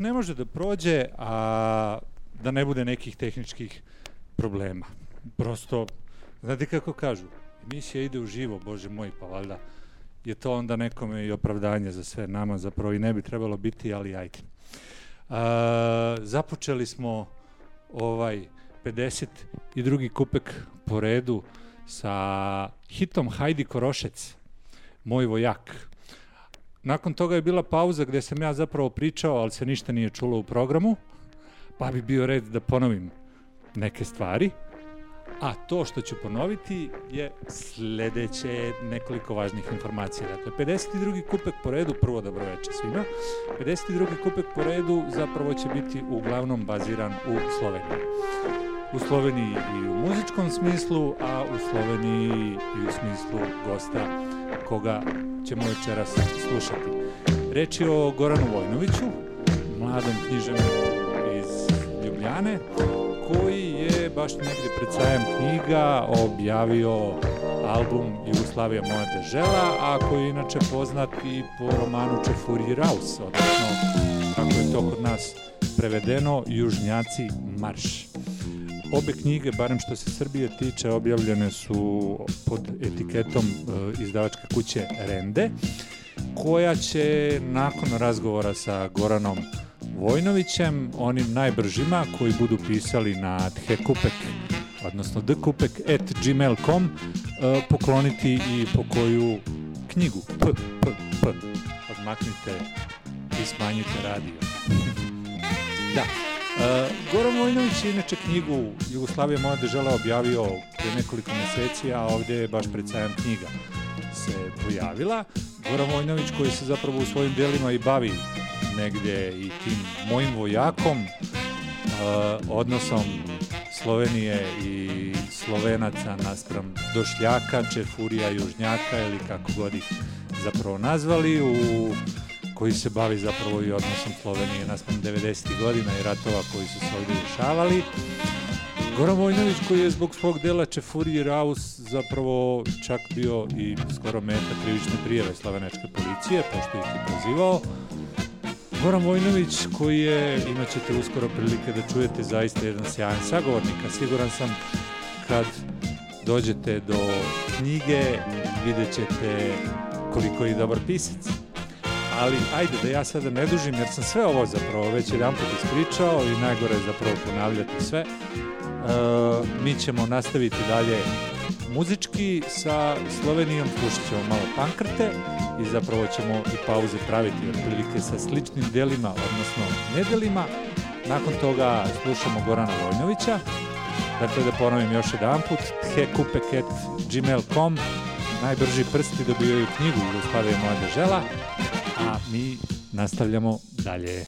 Ne može da prođe, a da ne bude nekih tehničkih problema. Prosto, znate kako kažu, emisija ide u živo, bože moj, pa valjda je to onda nekome i opravdanje za sve nama, zapravo i ne bi trebalo biti, ali ajde. A, započeli smo ovaj 52. kupek po redu sa hitom Hajdi Korošec, Moj vojak. Nakon toga je bila pauza gde sam ja zapravo pričao, ali se ništa nije čulo u programu, pa bi bio red da ponovim neke stvari. A to što ću ponoviti je sledeće nekoliko važnih informacija. Dakle, 52. kupek po redu, prvo dobroveče svima, 52. kupek po redu zapravo će biti uglavnom baziran u Sloveniji. U Sloveniji i u muzičkom smislu, a u Sloveniji i u smislu gosta koga ćemo večeras slušati. Reč je o Goranu Vojnoviću, mladom književniku iz Ljubljane, koji je baš negde pred sajam knjiga objavio album Jugoslavija moja dežela, a koji je inače poznat i po romanu Čefuri Raus, odnosno, kako je to kod nas prevedeno, Južnjaci marš. Obe knjige, barem što se Srbije tiče, objavljene su pod etiketom e, izdavačke kuće Rende, koja će nakon razgovora sa Goranom Vojnovićem, onim najbržima koji budu pisali na thekupek, odnosno dkupek.gmail.com, e, pokloniti i po koju knjigu. P, p, p. Odmaknite i smanjite radio. da. E, Goran Vojnović je inače knjigu Jugoslavija moja država objavio pre nekoliko meseci, a ovdje je baš pred sajam knjiga se pojavila. Goran Vojnović koji se zapravo u svojim delima i bavi negdje i tim mojim vojakom, e, odnosom Slovenije i Slovenaca naspram Došljaka, Čefurija, Južnjaka ili kako god ih zapravo nazvali, u koji se bavi zapravo i odnosom Slovenije naspram 90. godina i ratova koji su se ovdje dešavali. Goran Vojnović koji je zbog svog dela Čefurije Raus zapravo čak bio i skoro meta krivične prijeve slavenačke policije, pošto ih je prozivao. Goran Vojnović koji je, imat ćete uskoro prilike da čujete zaista jedan sjajan sagovornik, siguran sam kad dođete do knjige vidjet ćete koliko je dobar pisac. Ali ajde da ja sada ne dužim jer sam sve ovo zapravo već jedan put ispričao i najgore je zapravo ponavljati sve. E, mi ćemo nastaviti dalje muzički sa Slovenijom, slušat ćemo malo pankrte i zapravo ćemo i pauze praviti otprilike sa sličnim delima, odnosno nedelima. Nakon toga slušamo Gorana Vojnovića. Dakle, da ponovim još jedan put, thekupeket.gmail.com Najbrži prsti dobijaju knjigu Jugoslavija moja dežela, a mi nastavljamo dalje.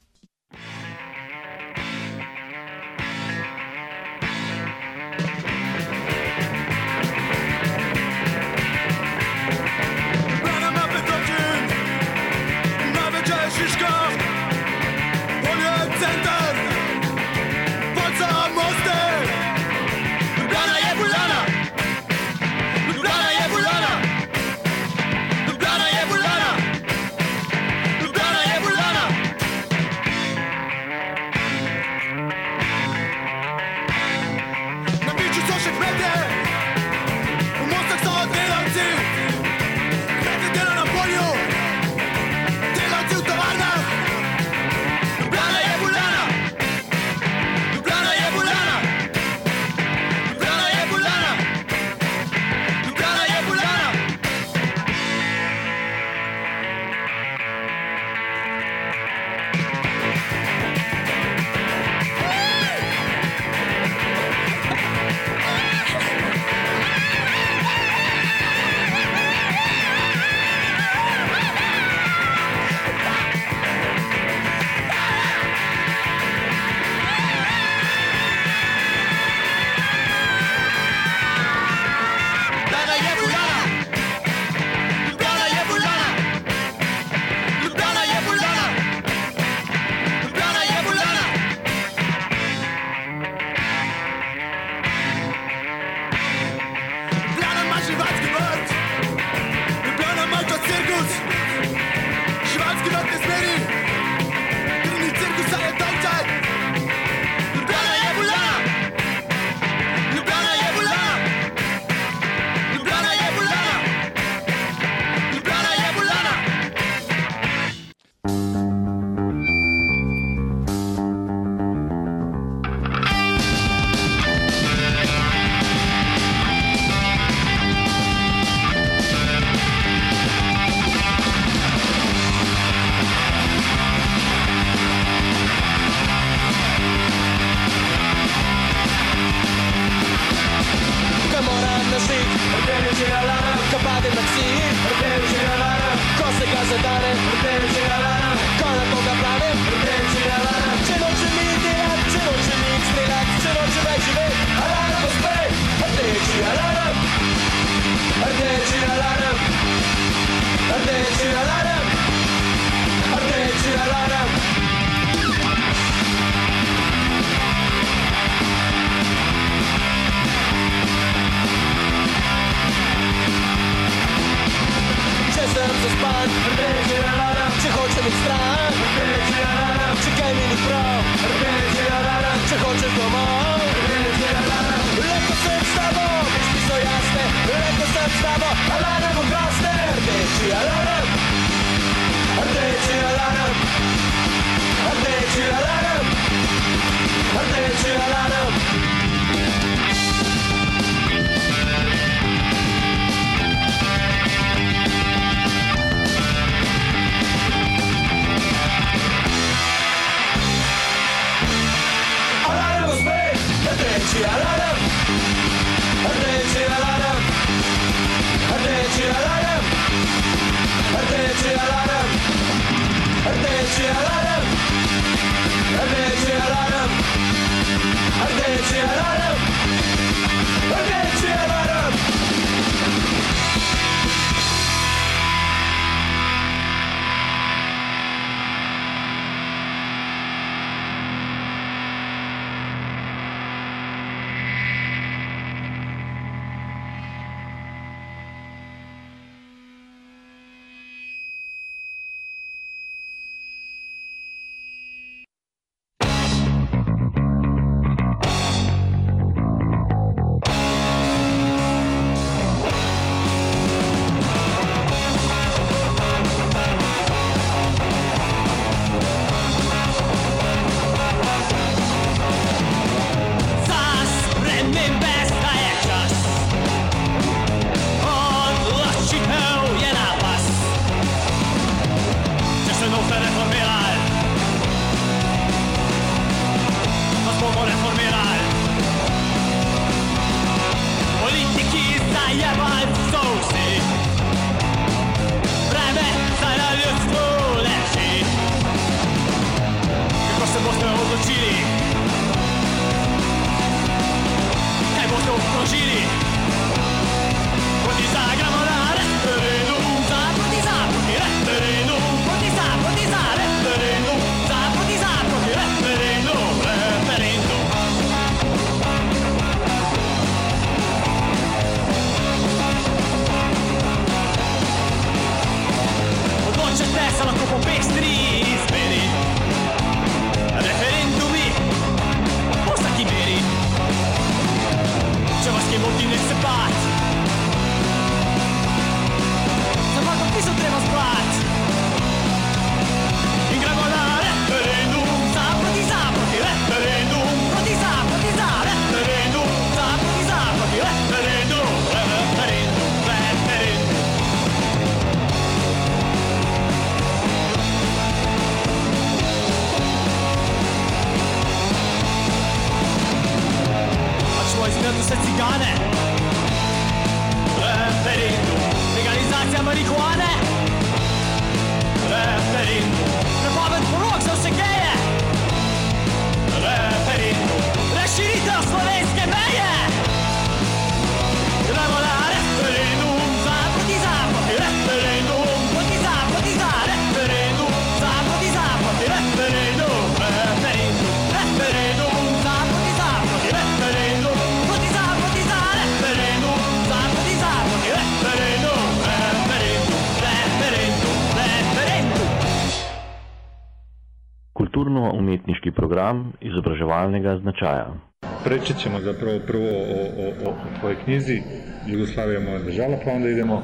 Pričat ćemo zapravo prvo o, o, o, o tvojoj knjizi Jugoslavija moja država, pa onda idemo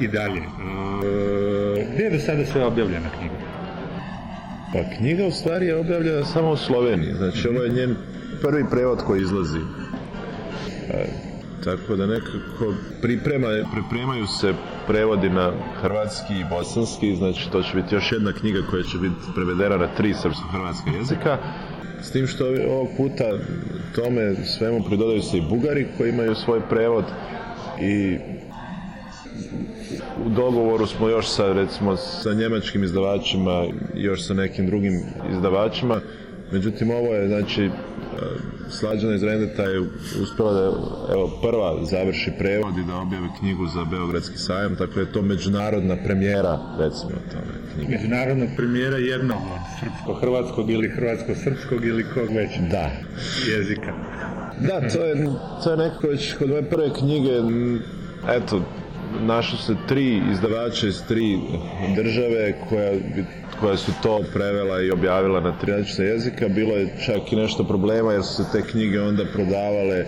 i dalje. E, gdje je do sada sve objavljena knjiga? Pa knjiga u stvari je objavljena samo u Sloveniji, znači ovo je njen prvi prevod koji izlazi. E, tako da nekako priprema, pripremaju se prevodi na hrvatski i bosanski, znači to će biti još jedna knjiga koja će biti prevedena na tri srpsko-hrvatska jezika, s tim što ovog puta tome svemu pridodaju se i Bugari koji imaju svoj prevod i u dogovoru smo još sa recimo sa njemačkim izdavačima još sa nekim drugim izdavačima. Međutim ovo je znači Slađana iz Rendeta je uspjela da evo, prva završi prevod i da objave knjigu za Beogradski sajam, tako da je to međunarodna premijera, recimo tome knjige. Međunarodna premijera jednog srpsko-hrvatskog ili hrvatsko-srpskog ili kog već Da. jezika. Da, to je, to je nekako već kod moje prve knjige, eto, našlo se tri izdavača iz tri države koja, bi- koja su to prevela i objavila na tri različita jezika. Bilo je čak i nešto problema jer su se te knjige onda prodavale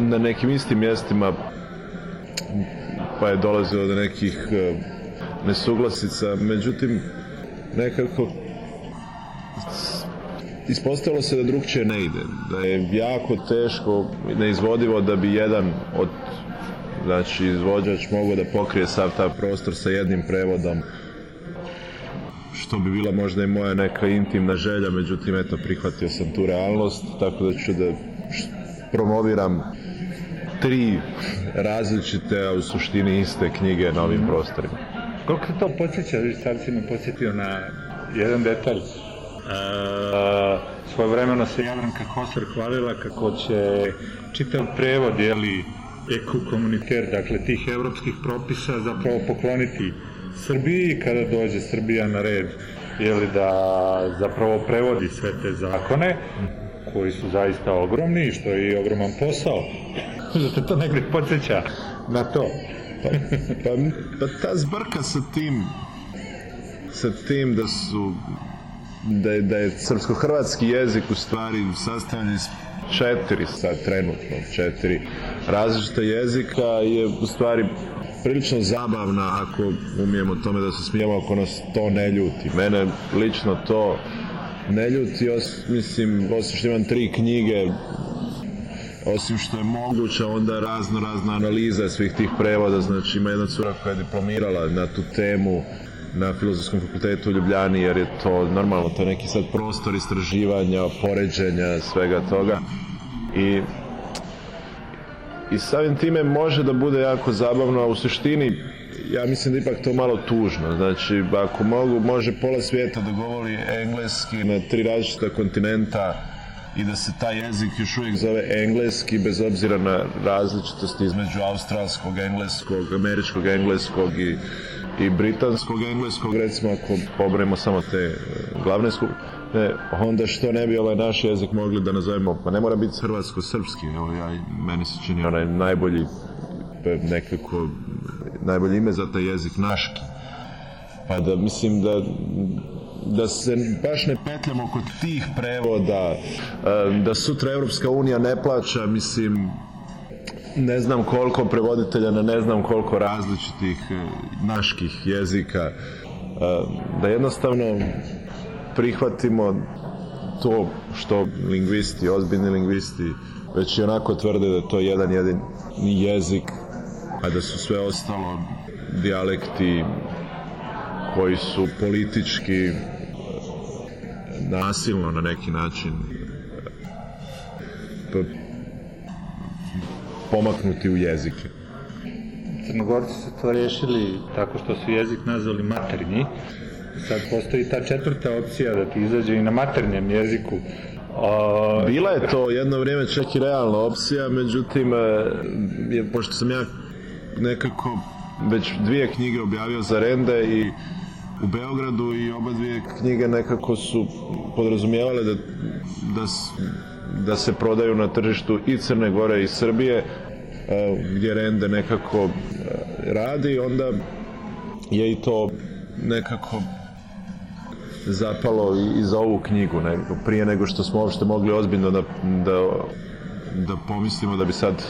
na nekim istim mjestima pa je dolazilo do nekih e, nesuglasica. Međutim, nekako ispostavilo se da drugčije ne ide, da je jako teško, neizvodivo da bi jedan od znači izvođač mogao da pokrije sav taj prostor sa jednim prevodom što bi bila možda i moja neka intimna želja, međutim eto prihvatio sam tu realnost, tako da ću da promoviram tri različite, a u suštini iste knjige na ovim prostorima. Koliko to podsjeća, sad si me podsjetio na jedan detalj. E, svoje vremeno se Jadranka Kosor hvalila kako će čitav prevod, jeli, eku komuniter, dakle tih evropskih propisa zapravo pokloniti Srbiji kada dođe Srbija na red jeli da zapravo prevodi sve te zakone koji su zaista ogromni i što je i ogroman posao. da te to negdje podsjeća na to. Pa, pa, pa ta zbrka sa tim sa tim da su da je, da je srpsko-hrvatski jezik u stvari sastavljen iz četiri sad trenutno četiri različita jezika je u stvari prilično zabavna ako umijemo tome da se smijemo ako nas to ne ljuti. Mene lično to ne ljuti, os, mislim, osim što imam tri knjige osim što je moguća onda razno razna analiza svih tih prevoda, znači ima jedna cura koja je diplomirala na tu temu na Filozofskom fakultetu u Ljubljani, jer je to normalno, to je neki sad prostor istraživanja, poređenja, svega toga. I i samim time može da bude jako zabavno, a u suštini ja mislim da ipak to malo tužno. Znači, ako mogu, može pola svijeta da govori engleski na tri različita kontinenta i da se taj jezik još uvijek zove engleski bez obzira na različitosti između australskog engleskog, američkog engleskog i, i britanskog engleskog, recimo ako pobrojimo samo te glavne skup, ne, onda što ne bi ovaj naš jezik mogli da nazovemo, pa ne mora biti hrvatsko-srpski, evo ja, meni se čini onaj najbolji e, nekako najbolje ime za taj jezik naški. Pa da mislim da da se baš ne petljamo kod tih prevoda, e, da sutra Evropska unija ne plaća, mislim, ne znam koliko prevoditelja na ne znam koliko različitih e, naških jezika, e, da jednostavno prihvatimo to što lingvisti, ozbiljni lingvisti, već i onako tvrde da to jedan jedin jezik, a da su sve ostalo dijalekti koji su politički nasilno na neki način p- pomaknuti u jezike. Crnogorci su to rješili tako što su jezik nazvali maternji. Sad postoji ta četvrta opcija da ti izađe i na maternjem jeziku. A, Bila je to jedno vrijeme čak i realna opcija, međutim, e, je, pošto sam ja nekako već dvije knjige objavio za Rende i u Beogradu i oba dvije knjige nekako su podrazumijevale da, da, da se prodaju na tržištu i Crne Gore i Srbije, e, gdje Rende nekako e, radi, onda je i to nekako zapalo i, i za ovu knjigu, nego, prije nego što smo uopšte mogli ozbiljno da, da, da pomislimo da bi sad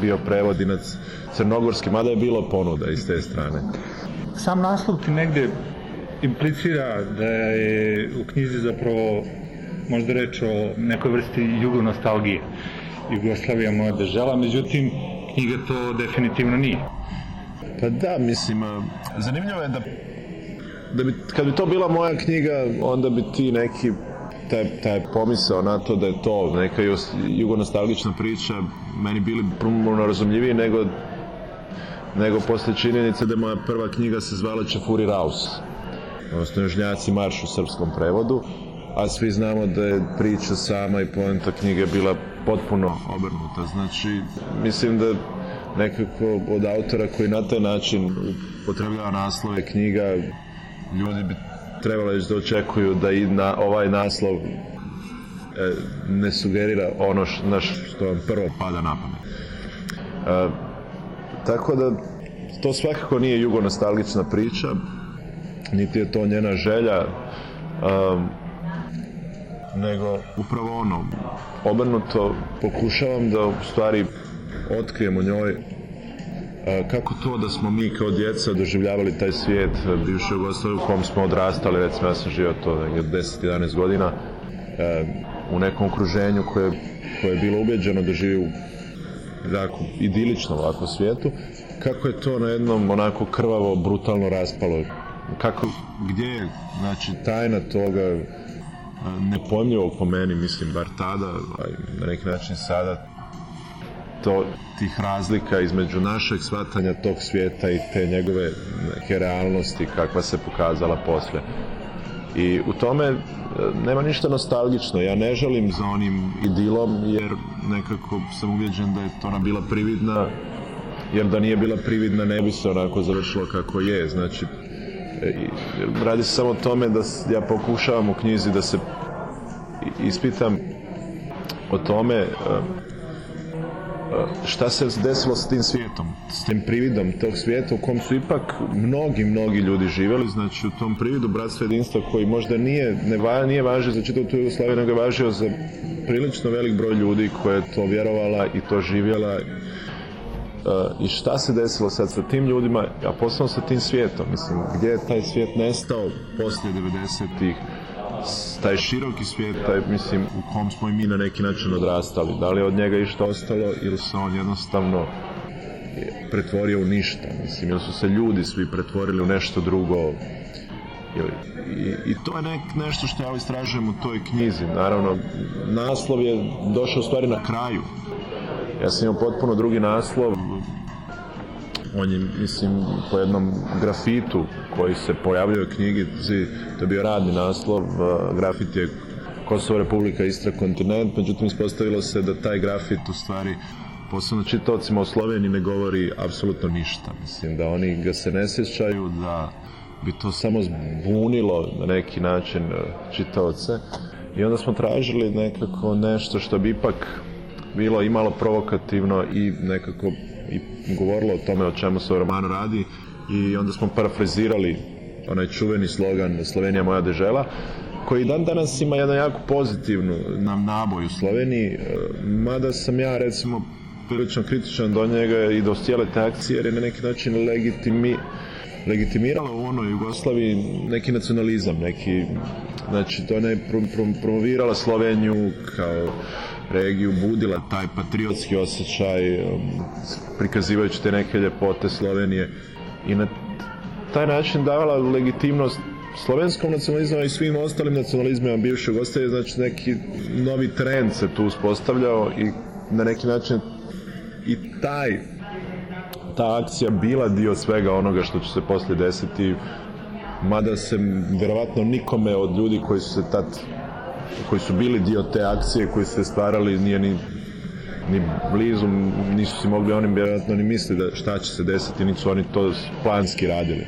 bio prevod i na c- crnogorski, mada je bilo ponuda iz te strane. Sam naslov ti negdje implicira da je u knjizi zapravo možda reč o nekoj vrsti jugonostalgije. Jugoslavija moja država, međutim knjiga to definitivno nije. Pa da, mislim, zanimljivo je da, da bi, kad bi to bila moja knjiga, onda bi ti neki taj, taj pomisao na to da je to neka jugonostalgična priča meni bili puno razumljiviji nego nego posle činjenice da moja prva knjiga se zvala Čafuri Raus. Odnosno Južnjaci marš u srpskom prevodu a svi znamo da je priča sama i poenta knjige bila potpuno obrnuta. Znači mislim da nekako od autora koji na taj način upotrebljava naslove knjiga ljudi bi trebalo već da očekuju da i na ovaj naslov e, ne sugerira ono š, na što vam prvo pada na pamet. E, Tako da to svakako nije jugonostalgična priča, niti je to njena želja, um, nego upravo ono, obrnuto pokušavam da u stvari otkrijem u njoj kako to da smo mi kao djeca doživljavali taj svijet bivše Jugoslavije u kom smo odrastali, recimo ja sam živio to negdje 10-11 godina e, u nekom okruženju koje, koje je bilo ubeđeno da živi u jako idiličnom ovako svijetu, kako je to na jednom onako krvavo, brutalno raspalo. Kako, gdje je, znači, tajna toga nepojmljivog po meni, mislim, bar tada, i na neki način sada, to, tih razlika između našeg shvatanja tog svijeta i te njegove neke realnosti kakva se pokazala poslije. I u tome e, nema ništa nostalgično. Ja ne žalim za onim idilom jer nekako sam uvjeđen da je ona bila prividna jer da nije bila prividna ne bi se onako završilo kako je. Znači, e, radi se samo o tome da ja pokušavam u knjizi da se ispitam o tome e, šta se desilo s tim svijetom, s tim prividom tog svijeta u kom su ipak mnogi, mnogi ljudi živjeli, znači u tom prividu bratstva jedinstva koji možda nije, ne va, nije važio za čitavu tu Jugoslaviju, nego je važio za prilično velik broj ljudi koja je to vjerovala i to živjela. Uh, i šta se desilo sad sa tim ljudima, a posebno sa tim svijetom, mislim, gdje je taj svijet nestao poslije 90-ih, s- taj široki svijet, taj, mislim, u kom smo i mi na neki način odrastali, da li je od njega išta ostalo ili se on jednostavno pretvorio u ništa, mislim, ili su se ljudi svi pretvorili u nešto drugo, i, i to je nek, nešto što ja istražujem u toj knjizi, naravno, naslov je došao stvari na kraju, ja sam imao potpuno drugi naslov, on je, mislim, po jednom grafitu koji se pojavljuje u knjigi, to je bio radni naslov, uh, grafit je Kosovo, Republika, Istra, kontinent, međutim ispostavilo se da taj grafit u stvari posebno čitaocima u Sloveniji ne govori apsolutno ništa. Mislim da oni ga se ne sjećaju, da bi to samo zbunilo na neki način uh, čitaoce i onda smo tražili nekako nešto što bi ipak bilo i malo provokativno i nekako i govorilo o tome o čemu se u romanu radi i onda smo parafrazirali onaj čuveni slogan Slovenija moja dežela koji dan danas ima jedan jako pozitivnu nam naboj u Sloveniji e, mada sam ja recimo prilično kritičan do njega i do cijele te akcije jer je na neki način legitimi, legitimirala u onoj Jugoslaviji neki nacionalizam, neki, znači to ne pro, pro, promovirala Sloveniju kao regiju, budila taj patriotski osjećaj, um, prikazivajući te neke ljepote Slovenije i na taj način davala legitimnost slovenskom nacionalizmu i svim ostalim nacionalizmima bivše Jugoslavije, znači neki novi trend se tu uspostavljao i na neki način i taj ta akcija bila dio svega onoga što će se poslije desiti mada se vjerovatno nikome od ljudi koji su se tad koji su bili dio te akcije koji su se stvarali nije ni ni blizu, nisu si mogli oni vjerojatno ni misli da šta će se desiti, niti su oni to planski radili.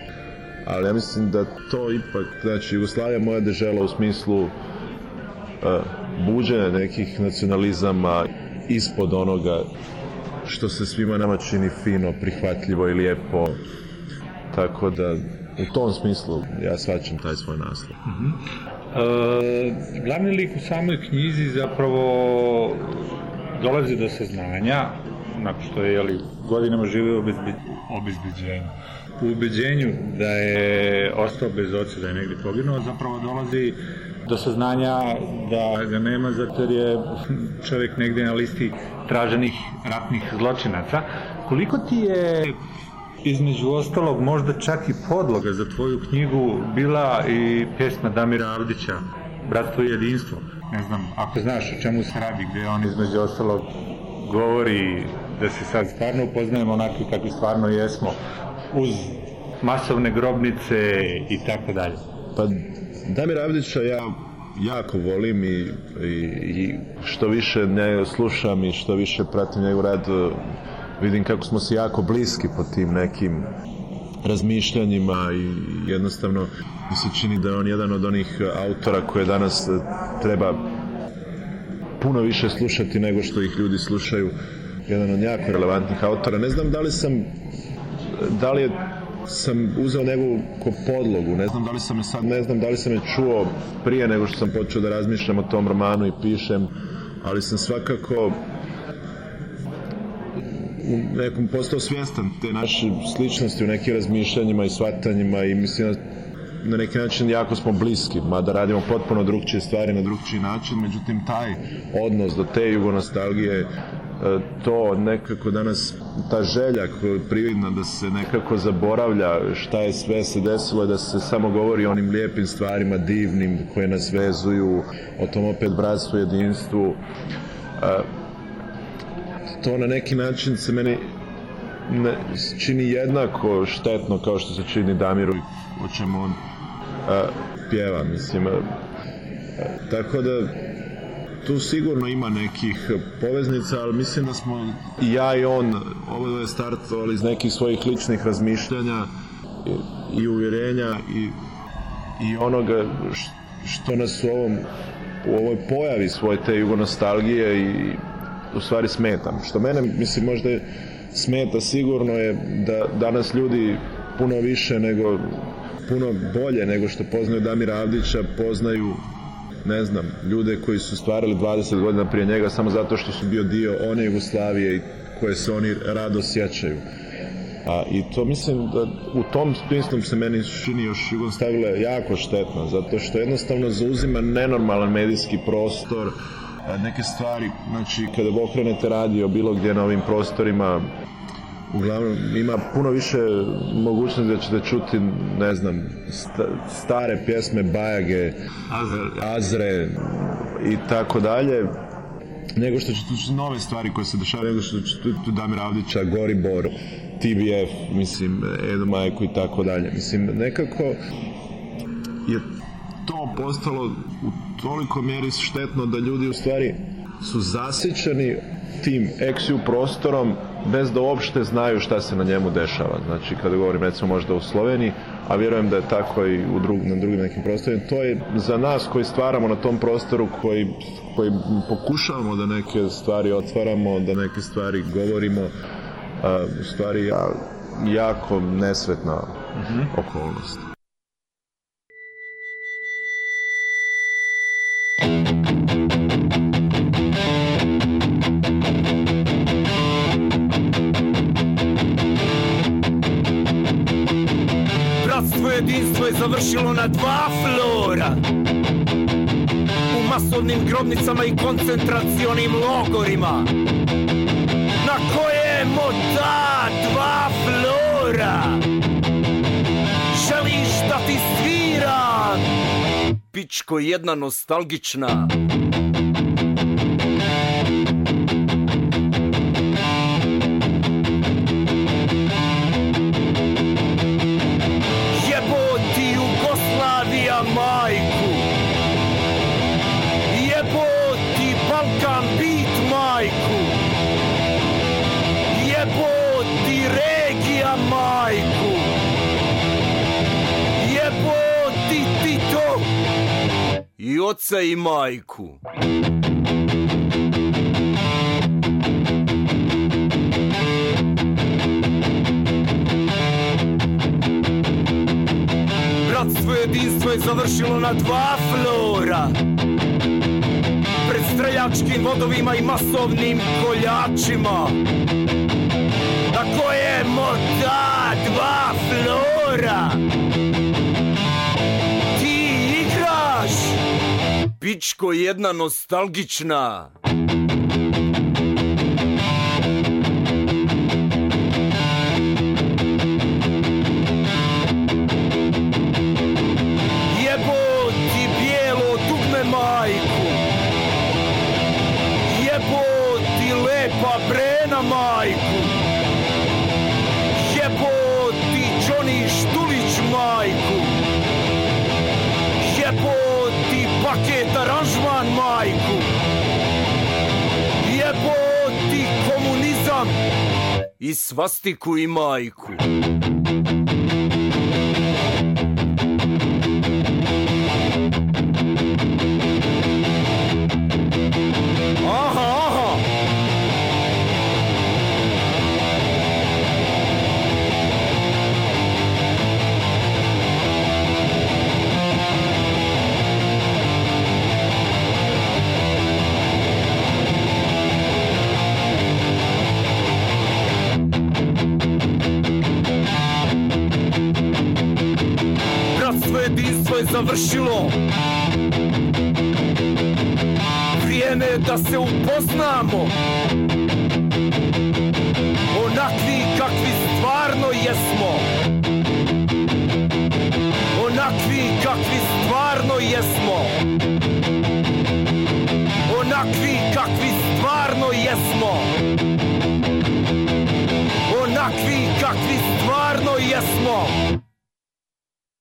Ali ja mislim da to ipak, znači Jugoslavija moja dežela u smislu uh, buđenja nekih nacionalizama ispod onoga što se svima nama čini fino, prihvatljivo i lijepo. Tako da u tom smislu ja svačam taj svoj naslov. E, glavni lik u samoj knjizi zapravo dolazi do saznanja, nakon što je jeli, godinama živio obezbe, obezbeđenju. U ubeđenju da je ostao bez oca, da je negdje poginuo, zapravo dolazi do saznanja da ga nema zato jer je čovjek negdje na listi traženih ratnih zločinaca. Koliko ti je između ostalog možda čak i podloga za tvoju knjigu bila i pjesma Damira Avdića Bratstvo i jedinstvo. Ne znam, ako znaš o čemu se radi, gdje on između ostalog govori da se sad stvarno upoznajemo onakvi kakvi stvarno jesmo uz masovne grobnice i tako dalje. Pa Damir Avdića ja jako volim i, i, i što više ne slušam i što više pratim njegov rad vidim kako smo si jako bliski po tim nekim razmišljanjima i jednostavno mi se čini da je on jedan od onih autora koje danas eh, treba puno više slušati nego što ih ljudi slušaju jedan od jako relevantnih autora. Ne znam da li sam, da li je sam uzeo njegovu podlogu, ne znam da li sam sad, ne znam da li sam je čuo prije nego što sam počeo da razmišljam o tom romanu i pišem, ali sam svakako u nekom postao svjestan te naše sličnosti u nekim razmišljanjima i shvatanjima i mislim da na neki način jako smo bliski, mada radimo potpuno drugčije stvari na drugčiji način, međutim taj odnos do te jugonostalgije e, to nekako danas ta želja prividna da se nekako zaboravlja šta je sve se desilo da se samo govori o onim lijepim stvarima divnim koje nas vezuju o tom opet bratstvu, jedinstvu e, to na neki način se meni ne, čini jednako štetno kao što se čini Damiru o čemu on a, pjeva, mislim. A, tako da tu sigurno ima nekih poveznica, ali mislim da smo i ja i on ovo je startovali iz nekih svojih ličnih razmišljanja i, i uvjerenja i, i onoga što nas u ovom u ovoj pojavi svoje te jugonostalgije i u stvari smetam. Što mene, mislim, možda smeta sigurno je da danas ljudi puno više nego puno bolje nego što poznaju Damira Avdića poznaju ne znam, ljude koji su stvarali 20 godina prije njega samo zato što su bio dio one Jugoslavije i koje se oni rado sjećaju. A, I to mislim da u tom smislu se meni čini još Jugoslavila jako štetno, zato što jednostavno zauzima nenormalan medijski prostor, neke stvari, znači kada okrenete radio bilo gdje na ovim prostorima, uglavnom ima puno više mogućnosti da ćete čuti, ne znam, sta, stare pjesme Bajage, Azre, Azre i tako dalje, nego što ćete čuti nove stvari koje se dešavaju, nego što ćete čuti Damir Avdića, Goribor, TBF, mislim, Edo Majku i tako dalje. Mislim, nekako je to postalo u toliko mjeri štetno da ljudi u stvari su zasićeni tim eksiju prostorom bez da uopšte znaju šta se na njemu dešava. Znači, kada govorim recimo možda u Sloveniji, a vjerujem da je tako i u drug, na drugim nekim prostorima, to je za nas koji stvaramo na tom prostoru, koji, koji pokušavamo da neke stvari otvaramo, da neke stvari govorimo, a, u stvari ja, jako nesvetna uh -huh. okolnost. Jedinstvo je završilo na dva flora. U masovnim grobnicama i koncentracionim logorima. Na kojemo ta dva flora? Želiš da ti sviram? Pičko jedna nostalgična oca i majku. Bratstvo jedinstvo je završilo na dva flora. Pred streljačkim vodovima i masovnim koljačima. Na kojemo ta dva flora Pičko jedna nostalgična aranžman majku. Jebo ti komunizam. I svastiku i majku Zdravstvo je završilo. Vrijeme je da se upoznamo. Onakvi kakvi stvarno jesmo. Onakvi kakvi stvarno jesmo. Onakvi kakvi stvarno jesmo. Onakvi kakvi stvarno jesmo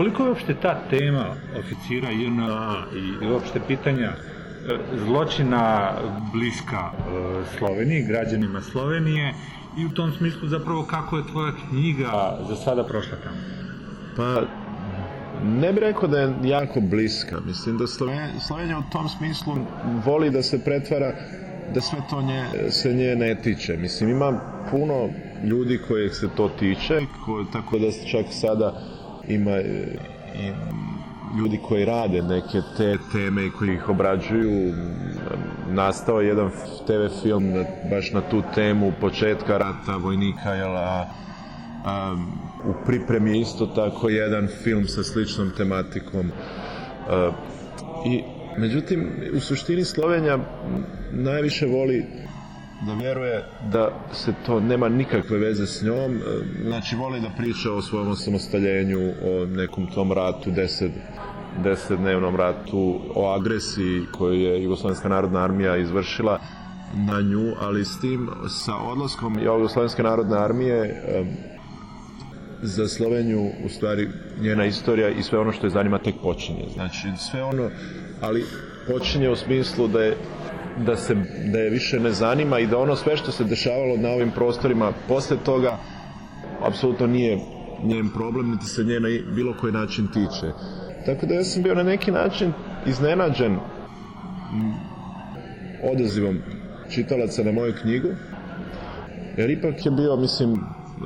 Koliko je uopšte ta tema oficira JNA i uopšte pitanja e, zločina bliska e, Sloveniji, građanima Slovenije i u tom smislu zapravo kako je tvoja knjiga za sada prošla tamo? Pa, ne bih rekao da je jako bliska. Mislim da Slovenija, u tom smislu voli da se pretvara da sve to nje, se nje ne tiče. Mislim, ima puno ljudi kojeg se to tiče, ko, tako da čak sada ima e, i ljudi koji rade neke te teme i koji ih obrađuju. Nastao je jedan TV film na, baš na tu temu početka rata vojnika, jel, a, a, u pripremi je isto tako jedan film sa sličnom tematikom. A, I Međutim, u suštini Slovenija najviše voli da vjeruje da se to nema nikakve veze s njom, e, znači voli da priča o svom osamostaljenju, o nekom tom ratu, deset, desetdnevnom ratu, o agresiji koju je Jugoslovenska narodna armija izvršila na nju, ali s tim, sa odlaskom Jugoslovenske narodne armije e, za Sloveniju, u stvari, njena istorija i sve ono što je zanima tek počinje. Znači, sve ono, ali počinje u smislu da je da se da je više ne zanima i da ono sve što se dešavalo na ovim prostorima posle toga apsolutno nije njen problem niti se nje na bilo koji način tiče. Tako da ja sam bio na neki način iznenađen odazivom čitalaca na moju knjigu. Jer ipak je bio, mislim,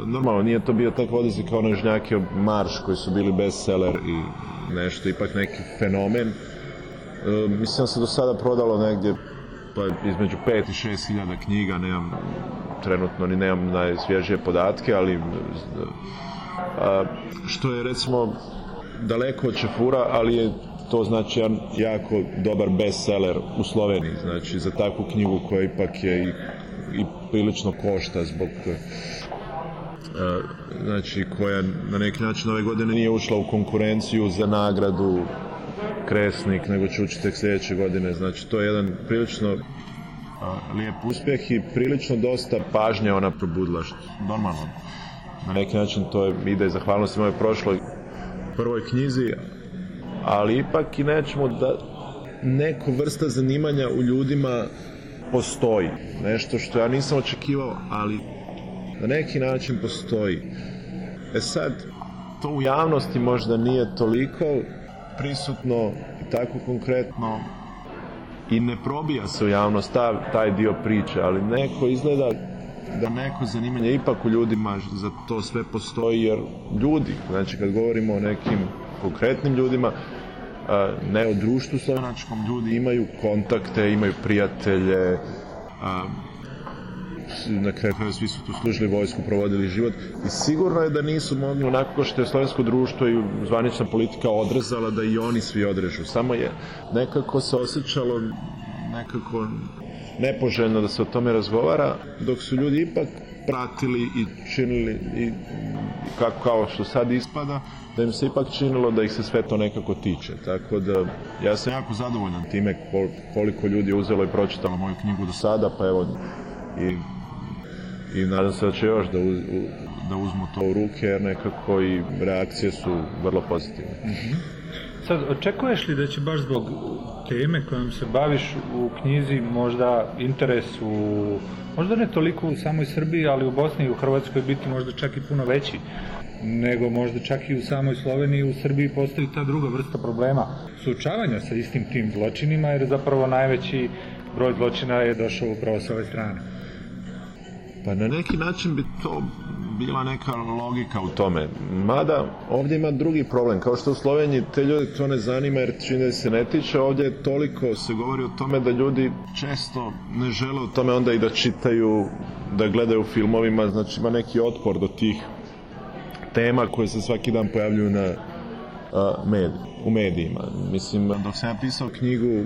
normalno nije to bio takav odaziv kao onaj žnjaki Marš koji su bili bestseller i nešto, ipak neki fenomen. E, mislim da se do sada prodalo negdje pa između 5 i 6 hiljada knjiga, nemam trenutno ni nemam najsvježije podatke, ali a, što je recimo daleko od Čefura, ali je to znači jedan jako dobar bestseller u Sloveniji, znači za takvu knjigu koja ipak je i, i prilično košta zbog a, znači koja na neki način ove godine nije ušla u konkurenciju za nagradu Kresnik, nego će ući tek sljedeće godine. Znači, to je jedan prilično lijep uspjeh i prilično dosta pažnje ona probudila, što normalno. Na neki način to je ide zahvalnosti moje prošloj prvoj knjizi, ali ipak i nećemo da neko vrsta zanimanja u ljudima postoji. Nešto što ja nisam očekivao, ali na neki način postoji. E sad, to u javnosti možda nije toliko, prisutno i tako konkretno i ne probija se u javnost ta, taj dio priče, ali neko izgleda da neko zanimanje ipak u ljudima za to sve postoji, jer ljudi, znači kad govorimo o nekim konkretnim ljudima, ne o društvu slovenačkom, ljudi. imaju kontakte, imaju prijatelje, na kraju svi su tu služili vojsku, provodili život i sigurno je da nisu mogli onako što je slovensko društvo i zvanična politika odrezala da i oni svi odrežu. Samo je nekako se osjećalo nekako nepoželjno da se o tome razgovara, dok su ljudi ipak pratili i činili i kako kao što sad ispada, da im se ipak činilo da ih se sve to nekako tiče. Tako da ja sam jako zadovoljan time koliko ljudi je uzelo i pročitalo moju knjigu do sada, pa evo i i nadam se da će još da, uz, da uzmu to u ruke jer nekako i reakcije su vrlo pozitivne. Mm -hmm. Sad, očekuješ li da će baš zbog teme kojom se baviš u knjizi možda interes u, možda ne toliko u samoj Srbiji, ali u Bosni i u Hrvatskoj biti možda čak i puno veći nego možda čak i u samoj Sloveniji u Srbiji postoji ta druga vrsta problema suočavanja sa istim tim zločinima jer zapravo najveći broj zločina je došao upravo sa ove strane. Pa na neki način bi to bila neka logika u tome. Mada ovdje ima drugi problem. Kao što u Sloveniji te ljudi to ne zanima jer čini se ne tiče. Ovdje toliko se govori o tome da ljudi često ne žele o tome onda i da čitaju, da gledaju u filmovima. Znači ima neki otpor do tih tema koje se svaki dan pojavljuju na uh, med, u medijima. Mislim, dok sam ja pisao knjigu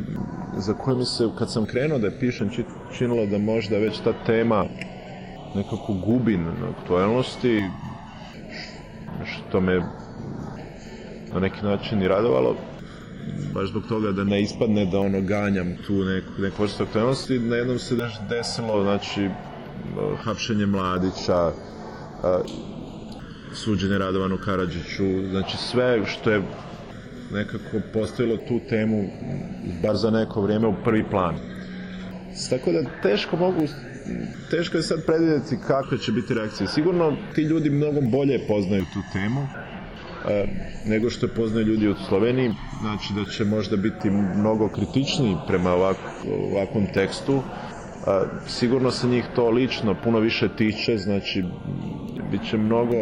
za koju mi se, kad sam krenuo da je pišem, činilo da možda već ta tema nekako gubi na aktualnosti, što me na neki način i radovalo, baš zbog toga da ne ispadne da ono ganjam tu neku, neku vrstu aktualnosti, na jednom se desilo, znači, hapšenje mladića, suđenje Radovanu Karadžiću, znači sve što je nekako postavilo tu temu bar za neko vrijeme u prvi plan. Tako da teško mogu teško je sad predvidjeti kakve će biti reakcije. Sigurno ti ljudi mnogo bolje poznaju tu temu e, nego što poznaju ljudi u Sloveniji, znači da će možda biti mnogo kritičniji prema ovak, ovakvom tekstu. E, sigurno se njih to lično puno više tiče, znači bit će mnogo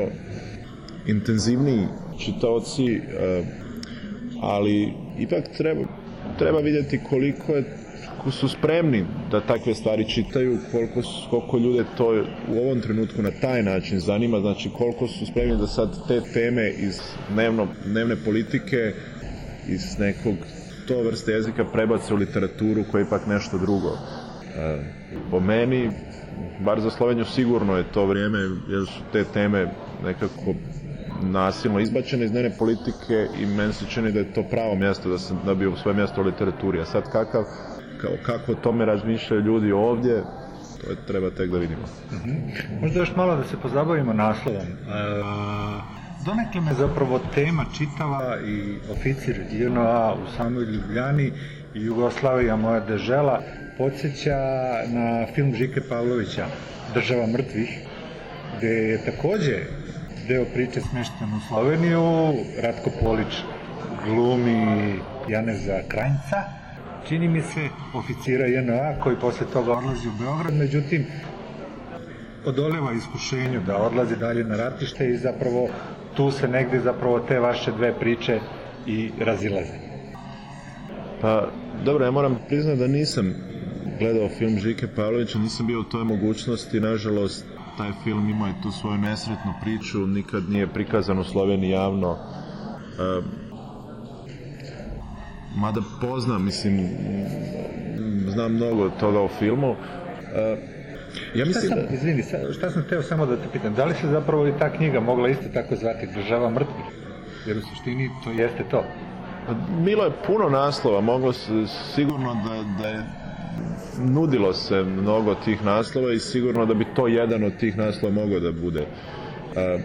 intenzivniji čitaoci, e, ali ipak treba, treba vidjeti koliko je koliko su spremni da takve stvari čitaju, koliko, koliko ljude to u ovom trenutku na taj način zanima, znači koliko su spremni da sad te teme iz dnevno, dnevne politike, iz nekog to vrste jezika prebace u literaturu koja je ipak nešto drugo. E, po meni, bar za Sloveniju sigurno je to vrijeme, jer su te teme nekako nasilno izbačene iz dnevne politike i meni se čini da je to pravo mjesto da sam dobio svoje mjesto u literaturi. A sad kakav, kao, kako tome razmišljaju ljudi ovdje, to je, treba tek da vidimo. Možda još malo da se pozabavimo naslovom. E, donekle me zapravo tema čitava i oficir JNA u samoj Ljubljani i Jugoslavija moja dežela podsjeća na film Žike Pavlovića Država mrtvih gdje je također deo priče smješten u Sloveniju Ratko Polić glumi Janeza Krajnca čini mi se oficira JNA koji poslije toga odlazi u Beograd međutim odoljeva iskušenju da odlazi dalje na ratište i zapravo tu se negdje zapravo te vaše dve priče i razilaze. Pa, dobro, ja moram priznati da nisam gledao film Žike Pavlovića, nisam bio u toj mogućnosti, nažalost, taj film imao je tu svoju nesretnu priču, nikad nije prikazan u Sloveniji javno. E, mada poznam, mislim, znam mnogo toga o filmu. E, ja mislim šta sam, da... izvini, šta sam teo samo da te pitam, da li se zapravo i ta knjiga mogla isto tako zvati Država mrtvih? Jer u suštini to jeste to. Bilo je puno naslova, moglo se sigurno da, da je nudilo se mnogo tih naslova i sigurno da bi to jedan od tih naslova mogao da bude. E,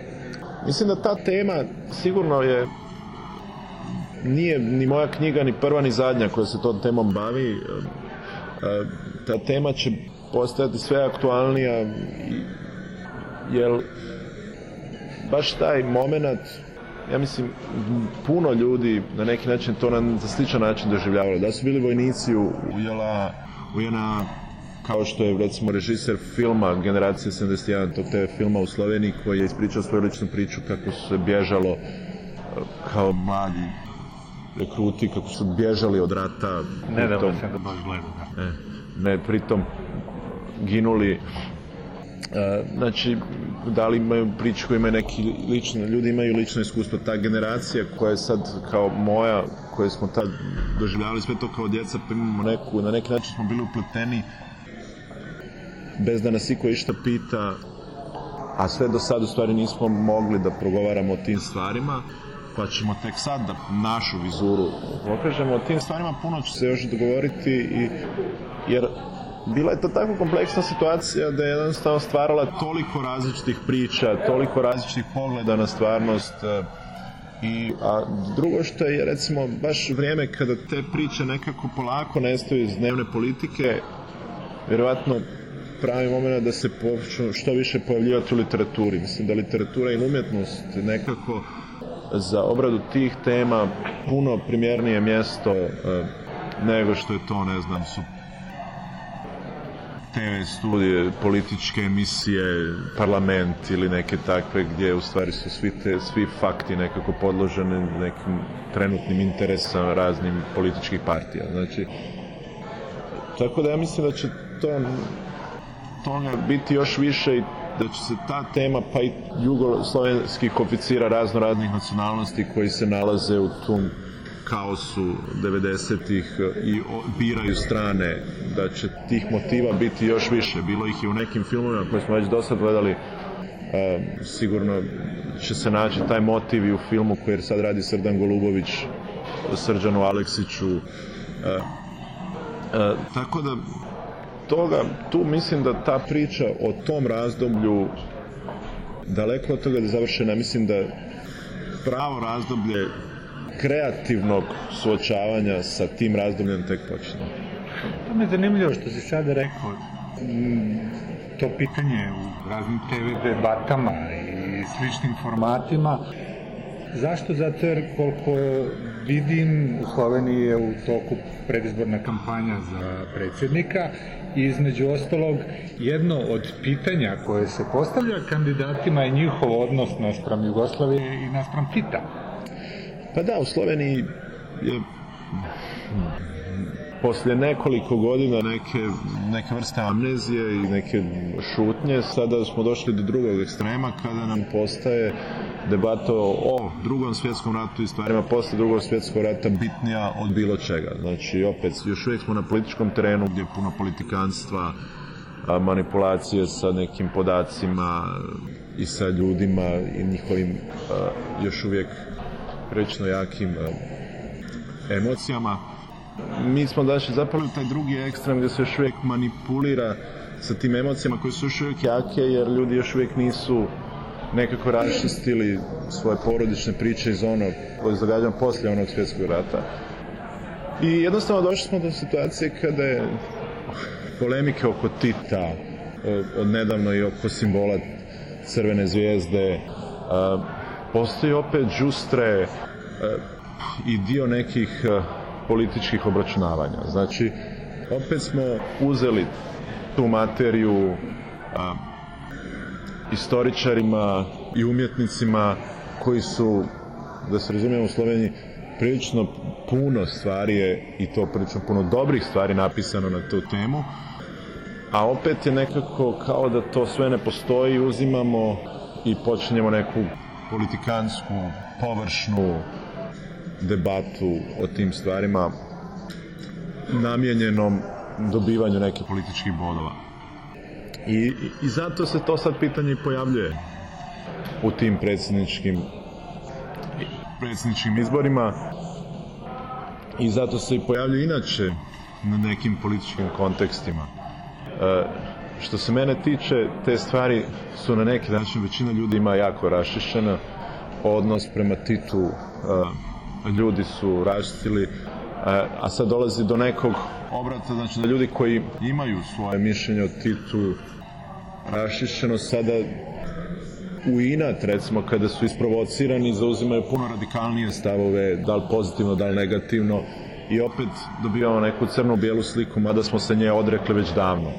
mislim da ta tema sigurno je nije ni moja knjiga ni prva ni zadnja koja se tom temom bavi. E, ta tema će postajati sve aktualnija jer baš taj moment ja mislim, puno ljudi na neki način to na sličan način doživljavalo. Da su bili vojnici u, JLA, u JNA, kao što je recimo režiser filma Generacija 71, tog TV filma u Sloveniji, koji je ispričao svoju ličnu priču kako se bježalo e, kao mladi rekruti, kako su bježali od rata. Nedavno pritom- sam ga baš gledao, da. E, ne, pritom ginuli E, znači, da li imaju priču koji imaju neki lično, ljudi imaju lično iskustvo, ta generacija koja je sad kao moja, koje smo tad doživljavali sve to kao djeca, pa imamo neku, na neki način smo bili upleteni bez da nas iko išta pita, a sve do sad u stvari nismo mogli da progovaramo o tim stvarima, pa ćemo tek sad da našu vizuru pokažemo o tim stvarima, puno će se još dogovoriti i, jer bila je to tako kompleksna situacija da je jednostavno stvarala toliko različitih priča, toliko različitih pogleda na stvarnost e, i a drugo što je recimo baš vrijeme kada te priče nekako polako nestaju iz dnevne politike vjerovatno pravi moment da se počnu što više pojavljivati u literaturi. Mislim da literatura i umjetnost nekako za obradu tih tema puno primjernije mjesto e, nego što je to, ne znam, su TV studije, političke emisije, parlament ili neke takve gdje u stvari su svi, te, svi fakti nekako podloženi nekim trenutnim interesama raznim političkih partija. Znači, tako da ja mislim da će to toga biti još više i da će se ta tema pa i jugoslovenskih oficira razno raznih nacionalnosti koji se nalaze u tom kaosu 90-ih i o- biraju strane, da će tih motiva biti još više. Bilo ih i u nekim filmovima koje smo već do sad gledali, e, sigurno će se naći taj motiv i u filmu koji sad radi Srdan Golubović, Srđanu Aleksiću. E, e, tako da toga, tu mislim da ta priča o tom razdoblju daleko od toga da završena, mislim da pravo razdoblje kreativnog suočavanja sa tim razdobljem tek počne. To mi je zanimljivo što si sada rekao. Mm, To pitanje u raznim TV debatama i sličnim formatima. Zašto? Zato jer koliko vidim u Sloveniji je u toku predizborna kampanja za predsjednika između ostalog jedno od pitanja koje se postavlja kandidatima je njihov odnos naspram Jugoslavije i naspram Tita. Pa da, u Sloveniji je poslije nekoliko godina neke, neke vrste amnezije i neke šutnje, sada smo došli do drugog ekstrema kada nam postaje debata o drugom svjetskom ratu i stvarima posle drugog svjetskog rata bitnija od bilo čega. Znači, opet, još uvijek smo na političkom terenu gdje je puno politikanstva, manipulacije sa nekim podacima i sa ljudima i njihovim još uvijek prilično jakim emocijama. Mi smo došli zapravo taj drugi ekstrem gdje se još uvijek manipulira sa tim emocijama koje su još uvijek jake jer ljudi još uvijek nisu nekako raščistili svoje porodične priče iz onog koje se događa poslije onog svjetskog rata. I jednostavno došli smo do situacije kada je polemike oko Tita, o- od nedavno i oko simbola crvene zvijezde, a, postoji opet žustre a, i dio nekih političkih obračunavanja. Znači, opet smo uzeli tu materiju a, istoričarima i umjetnicima koji su, da se razumijemo u Sloveniji, prilično puno stvari je i to prilično puno dobrih stvari napisano na tu temu, a opet je nekako kao da to sve ne postoji, uzimamo i počinjemo neku politikansku, površnu debatu o tim stvarima namijenjenom dobivanju nekih političkih bodova. I, i, zato se to sad pitanje pojavljuje u tim predsjedničkim predsjedničkim izborima i zato se i pojavljuje inače na nekim političkim kontekstima. E, što se mene tiče, te stvari su na neki način većina ljudi ima jako rašišćena. Odnos prema Titu e, ljudi su raščistili, e, a sad dolazi do nekog obrata, znači da ljudi koji imaju svoje mišljenje o Titu rašišćeno sada u inat, recimo, kada su isprovocirani, zauzimaju puno radikalnije stavove, da li pozitivno, da li negativno, i opet dobivamo neku crno-bijelu sliku, mada smo se nje odrekli već davno.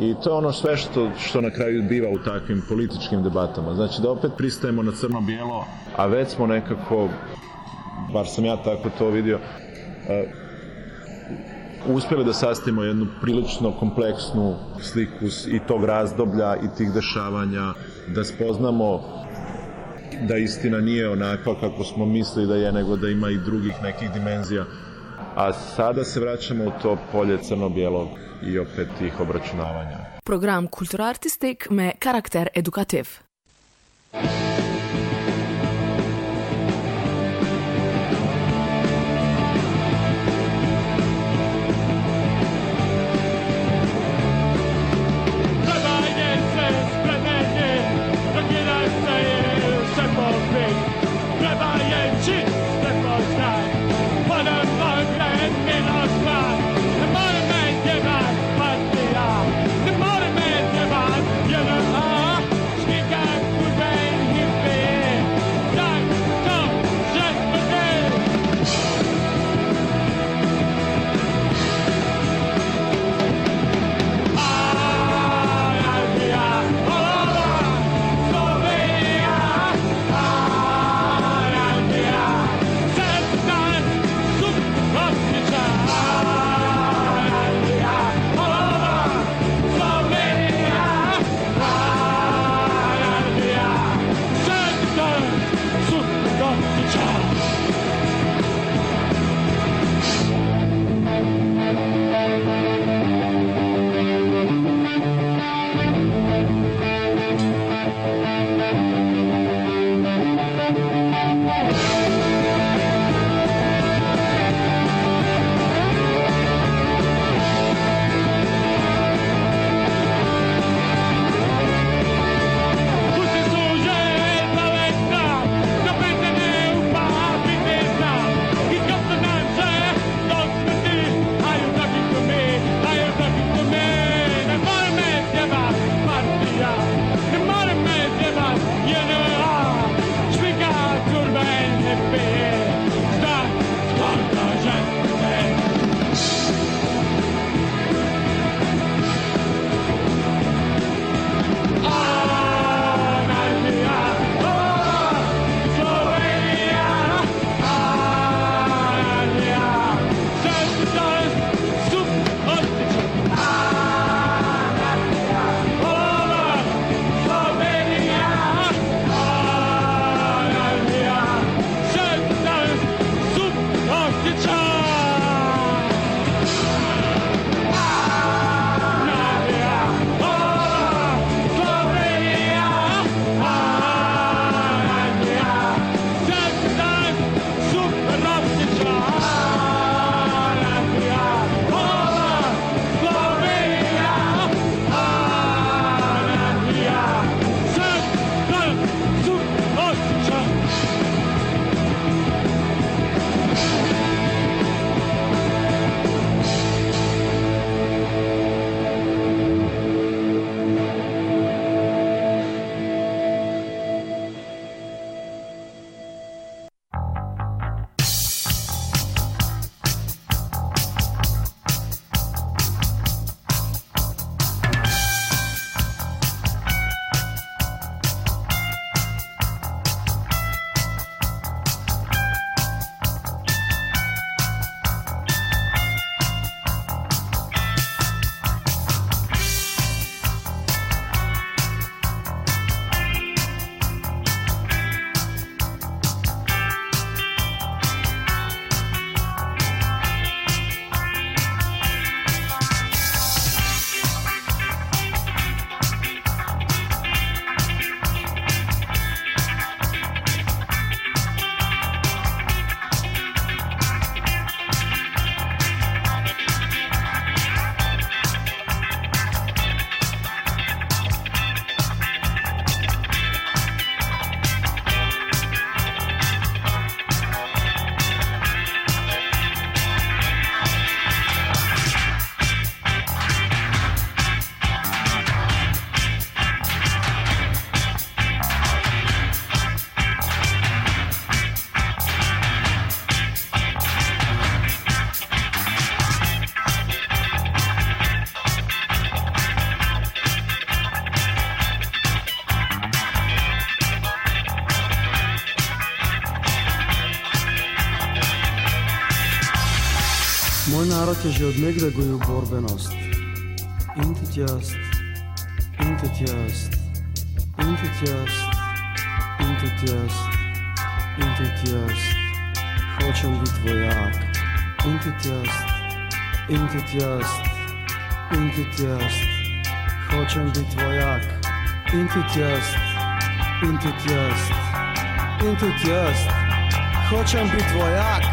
I to je ono sve što, što na kraju biva u takvim političkim debatama. Znači da opet pristajemo na crno-bijelo, a već smo nekako, bar sam ja tako to vidio, uh, uspjeli da sastavimo jednu prilično kompleksnu sliku i tog razdoblja i tih dešavanja, da spoznamo da istina nije onakva kako smo mislili da je, nego da ima i drugih nekih dimenzija. A sada se vraćamo u to polje crno-bijelog i opet tih obračunavanja. Program Kulturartistik me karakter edukativ. Zadaje Je že od nekdaj gojil borbenost. In tudi jaz, in tudi jaz, in tudi jaz, in tudi jaz, in tudi jaz. Hočem biti vojak. In tudi jaz, in tudi jaz, in tudi jaz. Hočem biti vojak. In tudi jaz, in tudi jaz, in tudi jaz. Hočem biti vojak.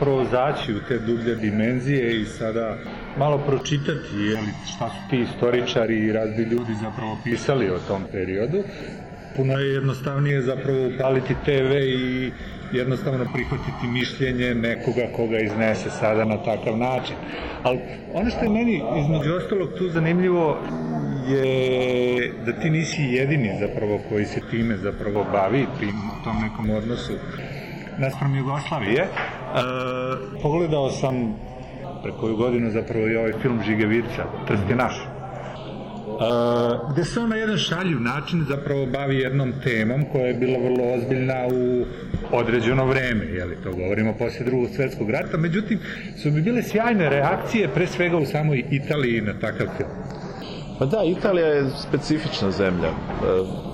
Zapravo zaći u te dublje dimenzije i sada malo pročitati jeli, šta su ti istoričari i razni ljudi zapravo pisali o tom periodu. Puno je jednostavnije zapravo upaliti TV i jednostavno prihvatiti mišljenje nekoga koga iznese sada na takav način. Ali ono što je meni između ostalog tu zanimljivo je da ti nisi jedini zapravo koji se time zapravo bavi, tim, tom nekom odnosu naspram Jugoslavije. E, pogledao sam pre koju godinu zapravo i ovaj film Žigevirca, Trst je naš. E, gde se on na jedan šaljiv način zapravo bavi jednom temom koja je bila vrlo ozbiljna u određeno vreme, jeli to govorimo posle drugog svetskog rata, međutim su bi bile sjajne reakcije pre svega u samoj Italiji na takav film. Pa da, Italija je specifična zemlja. E,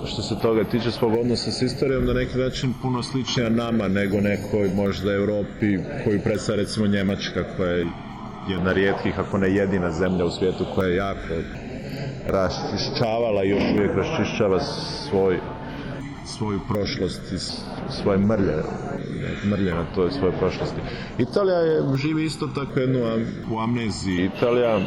Što se toga tiče svog odnosa s istorijom, na neki način puno sličnija nama nego nekoj možda Europi koju predstavlja recimo Njemačka koja je jedna rijetkih, ako ne jedina zemlja u svijetu koja je jako raščišćavala i još uvijek raščišćava svoj svoju prošlost i svoje mrlje, mrlje na toj svoje prošlosti. Italija je, živi isto tako jednu u amneziji. Italija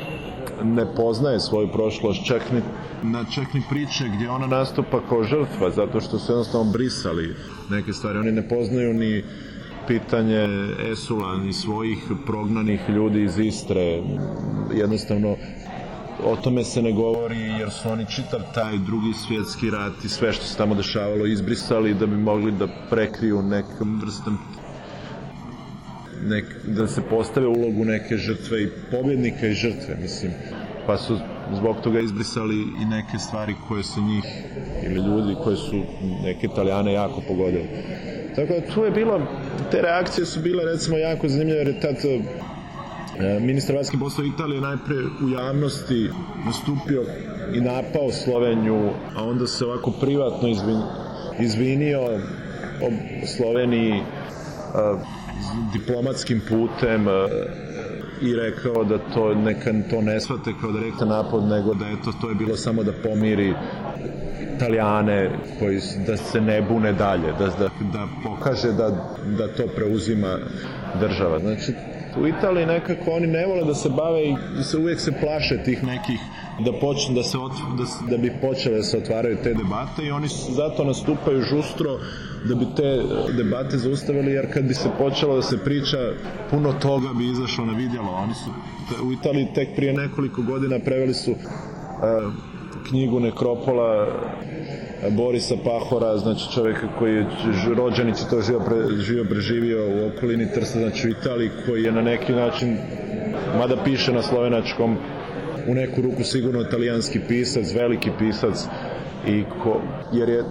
ne poznaje svoju prošlost, čak ni, na, čak ni priče gdje ona nastupa kao žrtva, zato što su jednostavno brisali neke stvari. Oni ne poznaju ni pitanje Esula, ni svojih prognanih ljudi iz Istre. Jednostavno, o tome se ne govori jer su oni čitav taj drugi svjetski rat i sve što se tamo dešavalo izbrisali da bi mogli da prekriju nekom vrstom nek, da se postave ulogu neke žrtve i pobjednika i žrtve, mislim. Pa su zbog toga izbrisali i neke stvari koje su njih ili ljudi koje su neke italijane jako pogodili. Tako da tu je bilo, te reakcije su bile recimo jako zanimljive jer je tad E, ministar vanjskih poslova Italije najpre u javnosti nastupio i napao Sloveniju, a onda se ovako privatno izvin, izvinio o Sloveniji a, z- diplomatskim putem a, i rekao da to neka to ne shvate kao direktan napad, nego da eto to je bilo samo da pomiri Italijane koji da se ne bune dalje, da, da, da pokaže da, da to preuzima država. Znači, u Italiji nekako oni ne vole da se bave i, se uvijek se plaše tih nekih da počnu da se ot, da, da bi počele da se otvaraju te debate i oni zato nastupaju žustro da bi te debate zaustavili jer kad bi se počelo da se priča puno toga bi izašlo na vidjelo. Oni su u Italiji tek prije nekoliko godina preveli su e, knjigu Nekropola e, Borisa Pahora, znači čovjeka koji je rođen i to živo, pre, živo preživio u okolini Trsta, znači u Italiji, koji je na neki način, mada piše na slovenačkom, u neku ruku sigurno italijanski pisac, veliki pisac, i ko, jer je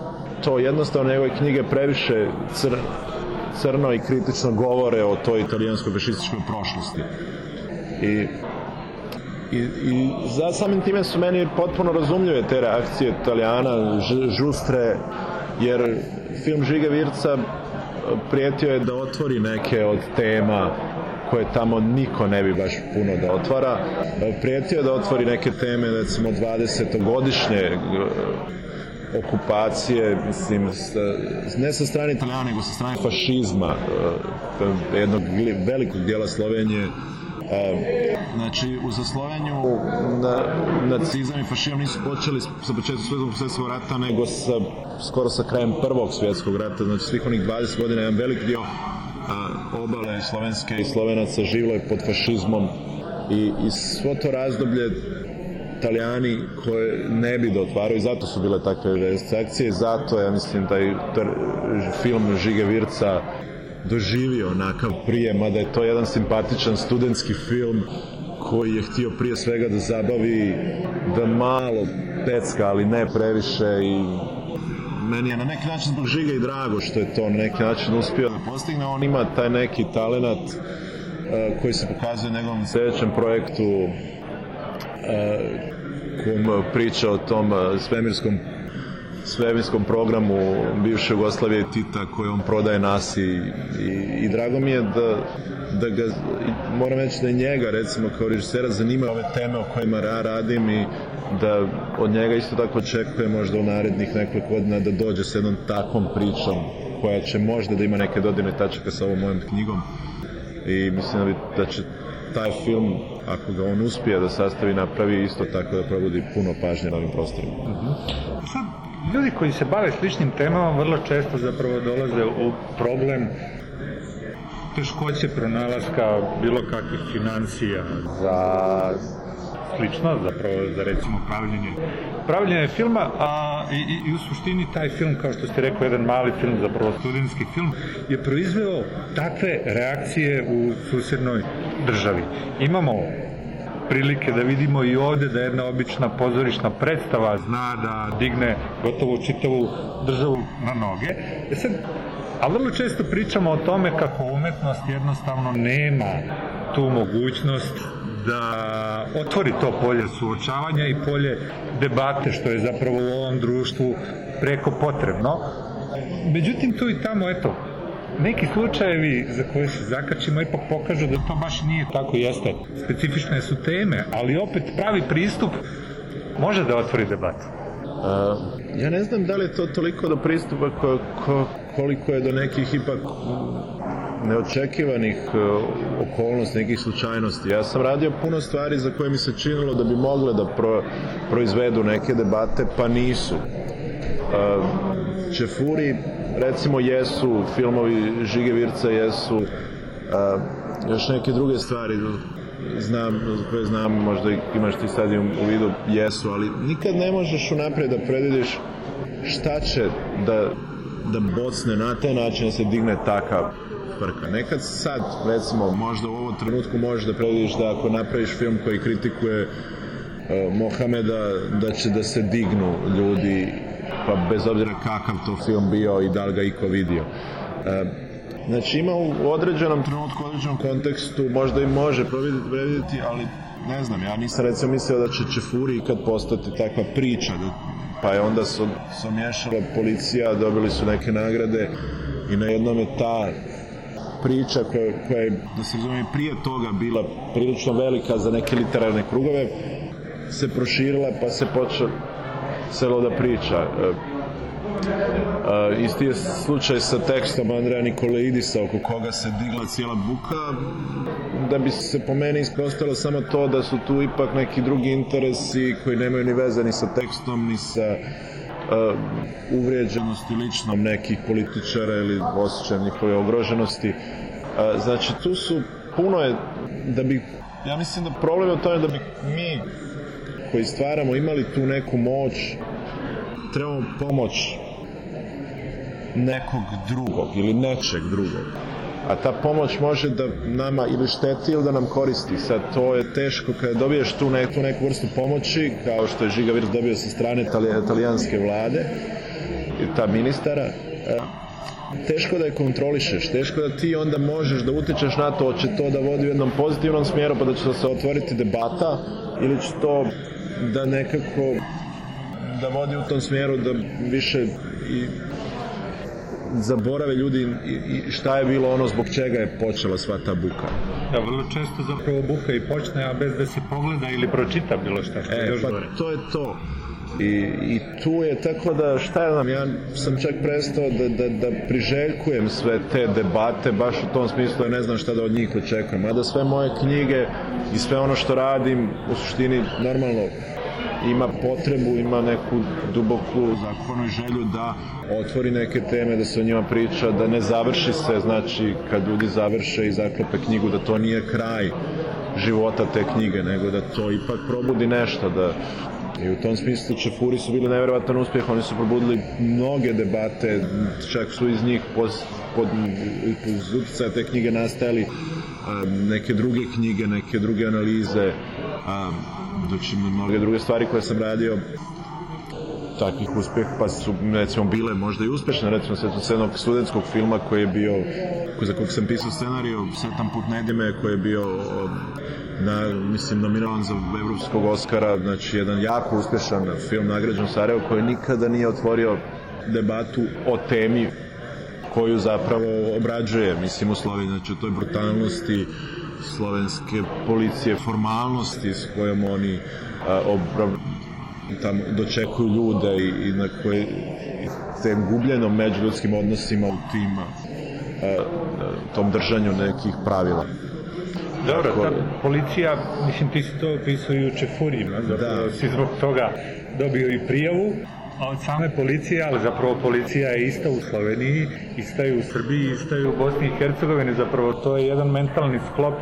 to jednostavno njegove knjige previše cr, crno i kritično govore o toj italijanskoj fašističkoj prošlosti. I I, i za samim time su meni potpuno razumljive te reakcije Italijana, žustre, jer film Žiga Virca e, prijetio je da otvori neke od tema koje tamo niko ne bi baš puno da otvara. E, Prijetio je da otvori neke teme, recimo 20-godišnje e, okupacije, mislim, sa, ne sa strane Italijana, nego sa strane fašizma, e, jednog velikog dijela Slovenije, E, znači, u zaslovenju na, nacizam i fašizam nisu počeli sa početkom svjetskog svjetskog rata, nego sa, skoro sa krajem prvog svjetskog rata, znači svih onih 20 godina, jedan velik dio a, obale slovenske i slovenaca živilo je pod fašizmom. I, i svo to razdoblje Italijani koje ne bi da otvaraju, zato su bile takve restrikcije, zato ja mislim da je film Žige Virca doživio onakav prije, mada je to jedan simpatičan studentski film koji je htio prije svega da zabavi, da malo pecka, ali ne previše i meni je na neki način zbog žiga i drago što je to na neki način uspio da postigne. On ima taj neki talenat uh, koji se pokazuje u njegovom sljedećem projektu kom priča o tom uh, svemirskom svemirskom programu bivše Jugoslavije Tita koje on prodaje nas i, i, i drago mi je da, da ga, moram reći da njega recimo kao režisera zanima ove teme o kojima ja radim i da od njega isto tako očekuje možda u narednih nekoliko godina da dođe s jednom takvom pričom koja će možda da ima neke dodirne tačaka sa ovom mojom knjigom i mislim da, bi, da će taj film, ako ga on uspije da sastavi napravi, isto tako da probudi puno pažnje na ovim prostorima. Sad, ljudi koji se bave sličnim temama vrlo često zapravo dolaze u problem teškoće pronalaska bilo kakvih financija za slično, zapravo za recimo pravljenje, pravljenje filma, a i, i, u suštini taj film, kao što ste rekli, jedan mali film, zapravo studentski film, je proizveo takve reakcije u susjednoj državi. Imamo prilike da vidimo i ovde da jedna obična pozorišna predstava zna da digne gotovo čitavu državu na noge. E sad, a vrlo često pričamo o tome kako umetnost jednostavno nema tu mogućnost da otvori to polje suočavanja i polje debate, što je zapravo u ovom društvu preko potrebno. Međutim, tu i tamo, eto, neki slučajevi za koje se zakačimo ipak pokažu da to baš nije tako jeste. Specifične su teme, ali opet pravi pristup može da otvori debatu. Uh, ja ne znam da li je to toliko do pristupa ko, ko, koliko je do nekih ipak neočekivanih uh, okolnosti, nekih slučajnosti. Ja sam radio puno stvari za koje mi se činilo da bi mogle da pro, proizvedu neke debate, pa nisu. Uh, Čefuri, recimo, jesu, filmovi Žige Virca jesu, uh, još neke druge stvari znam, koje znam, možda imaš ti sad u vidu, jesu, ali nikad ne možeš unapred da predvidiš šta će da, da bocne na taj način da se digne takav frka. Nekad sad, recimo, možda u ovom trenutku možeš da predvidiš da ako napraviš film koji kritikuje uh, Mohameda, da će da se dignu ljudi, pa bez obzira kakav to film bio i da li ga iko vidio. Uh, Znači ima u određenom trenutku, u određenom kontekstu, možda i može predvidjeti, ali ne znam, ja nisam recimo mislio da će Čefuri ikad postati takva priča, da, pa je onda su, su mješala policija, dobili su neke nagrade i na jednom je ta priča koja, koja je, da se razumije, prije toga bila prilično velika za neke literarne krugove, se proširila pa se počelo selo da priča. Uh, isti je slučaj sa tekstom Andreja Nikolaidisa oko koga se digla cijela buka da bi se po meni ispostavilo samo to da su tu ipak neki drugi interesi koji nemaju ni veze ni sa tekstom ni sa uh, uvrijeđenosti ličnom nekih političara ili osjećajem njihove ogroženosti uh, znači tu su puno je da bi ja mislim da problem je u tome da bi mi koji stvaramo imali tu neku moć trebamo pomoć nekog drugog ili nečeg drugog. A ta pomoć može da nama ili šteti ili da nam koristi. Sad to je teško kada dobiješ tu neku, neku vrstu pomoći, kao što je Žiga Virs dobio sa strane italijanske vlade, i ta ministara, teško da je kontrolišeš, teško da ti onda možeš da utičeš na to, će to da vodi u jednom pozitivnom smjeru, pa da će da se otvoriti debata, ili će to da nekako da vodi u tom smjeru da više i zaborave ljudi i, šta je bilo ono zbog čega je počela sva ta buka. Da, vrlo često zapravo buka i počne, a bez da se pogleda ili pročita bilo šta, što je E, još pa gore. to je to. I, I tu je tako da, šta ja znam, ja sam čak prestao da, da, da priželjkujem sve te debate, baš u tom smislu ja ne znam šta da od njih očekujem. Mada sve moje knjige i sve ono što radim, u suštini, normalno, ima potrebu, ima neku duboku zakonu i želju da otvori neke teme, da se o njima priča, da ne završi se, znači kad ljudi završe i zaklope knjigu, da to nije kraj života te knjige, nego da to ipak probudi nešto, da I u tom smislu Čefuri su bili nevjerovatan uspjeh, oni su probudili mnoge debate, čak su iz njih pod, pod, uz utjecaja te knjige nastajali neke druge knjige, neke druge analize, um, znači mnoge druge stvari koje sam radio takvih uspjeh, pa su recimo bile možda i uspešne, recimo sećam se jednog studentskog filma koji je bio, za kog sam pisao scenariju, Setan put Nedime, koji je bio na, mislim, nominovan za evropskog Oscara, znači jedan jako uspešan film nagrađen u Sarajevu koji nikada nije otvorio debatu o temi koju zapravo obrađuje, mislim, u Sloveniji, znači o toj brutalnosti slovenske policije, formalnosti s kojom oni a, obra, tamo dočekuju ljude i, i na koje te gubljenom međuljudskim odnosima u tim a, tom držanju nekih pravila. Dobro, Tako- ta policija, mislim ti si to opisao i u Čefurima, zapravo Da. si zbog toga dobio i prijavu, od same policije, ali zapravo policija je ista u Sloveniji, ista je u Srbiji, ista je u Bosni i Hercegovini, zapravo to je jedan mentalni sklop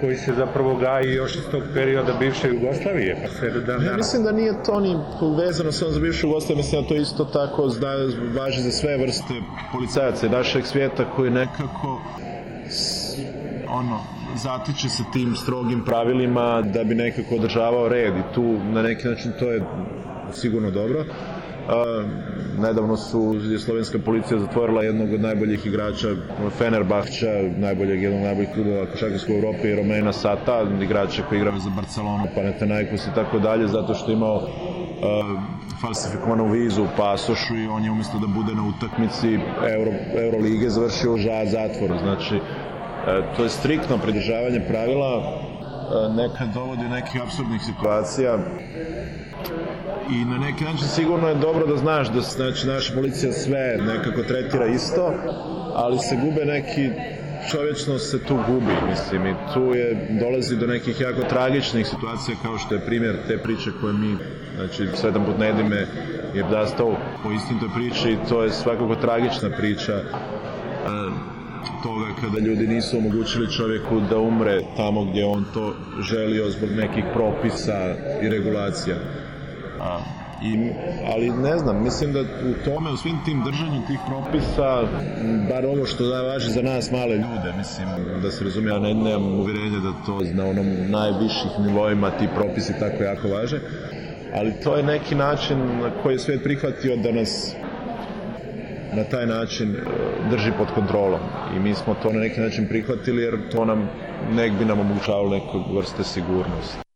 koji se zapravo gaji još iz tog perioda bivše Jugoslavije, pa sve do dan Ja mislim da nije to ni vezano samo za bivšu Jugoslaviju, mislim da to isto tako zna, važi za sve vrste policajaca i našeg svijeta koji nekako ono, zatiče se tim strogim pravilima da bi nekako održavao red i tu na neki način to je sigurno dobro. Nedavno su slovenska policija zatvorila jednog od najboljih igrača Fenerbahča, najboljeg jednog najboljih klubova Evropi i Romena Sata, igrača koji igrao za Barcelonu, Panathinaikos i tako dalje, zato što je imao falsifikovanu vizu u pasošu i on je umjesto da bude na utakmici Euro, Eurolige završio ža zatvoru. Znači, e, to je striktno pridržavanje pravila, e, nekad dovodi do nekih absurdnih situacija i na neki način sigurno je dobro da znaš da znači, naša policija sve nekako tretira isto, ali se gube neki čovječnost se tu gubi, mislim, i tu je, dolazi do nekih jako tragičnih situacija kao što je primjer te priče koje mi, znači, sedam put Nedime je dastao po istim toj priči i to je svakako tragična priča e, toga kada ljudi nisu omogućili čovjeku da umre tamo gdje on to želio zbog nekih propisa i regulacija. A, i, ali ne znam, mislim da u tome, u svim tim držanju tih propisa, bar ovo što da važi za nas male ljude, mislim, da se razumije, ja ne, nemam uvjerenje da to na onom najviših nivoima ti propisi tako jako važe, ali to je neki način na koji je svijet prihvatio da nas na taj način e, drži pod kontrolom i mi smo to na neki način prihvatili jer to nam bi nam omogućavalo neku vrste sigurnosti.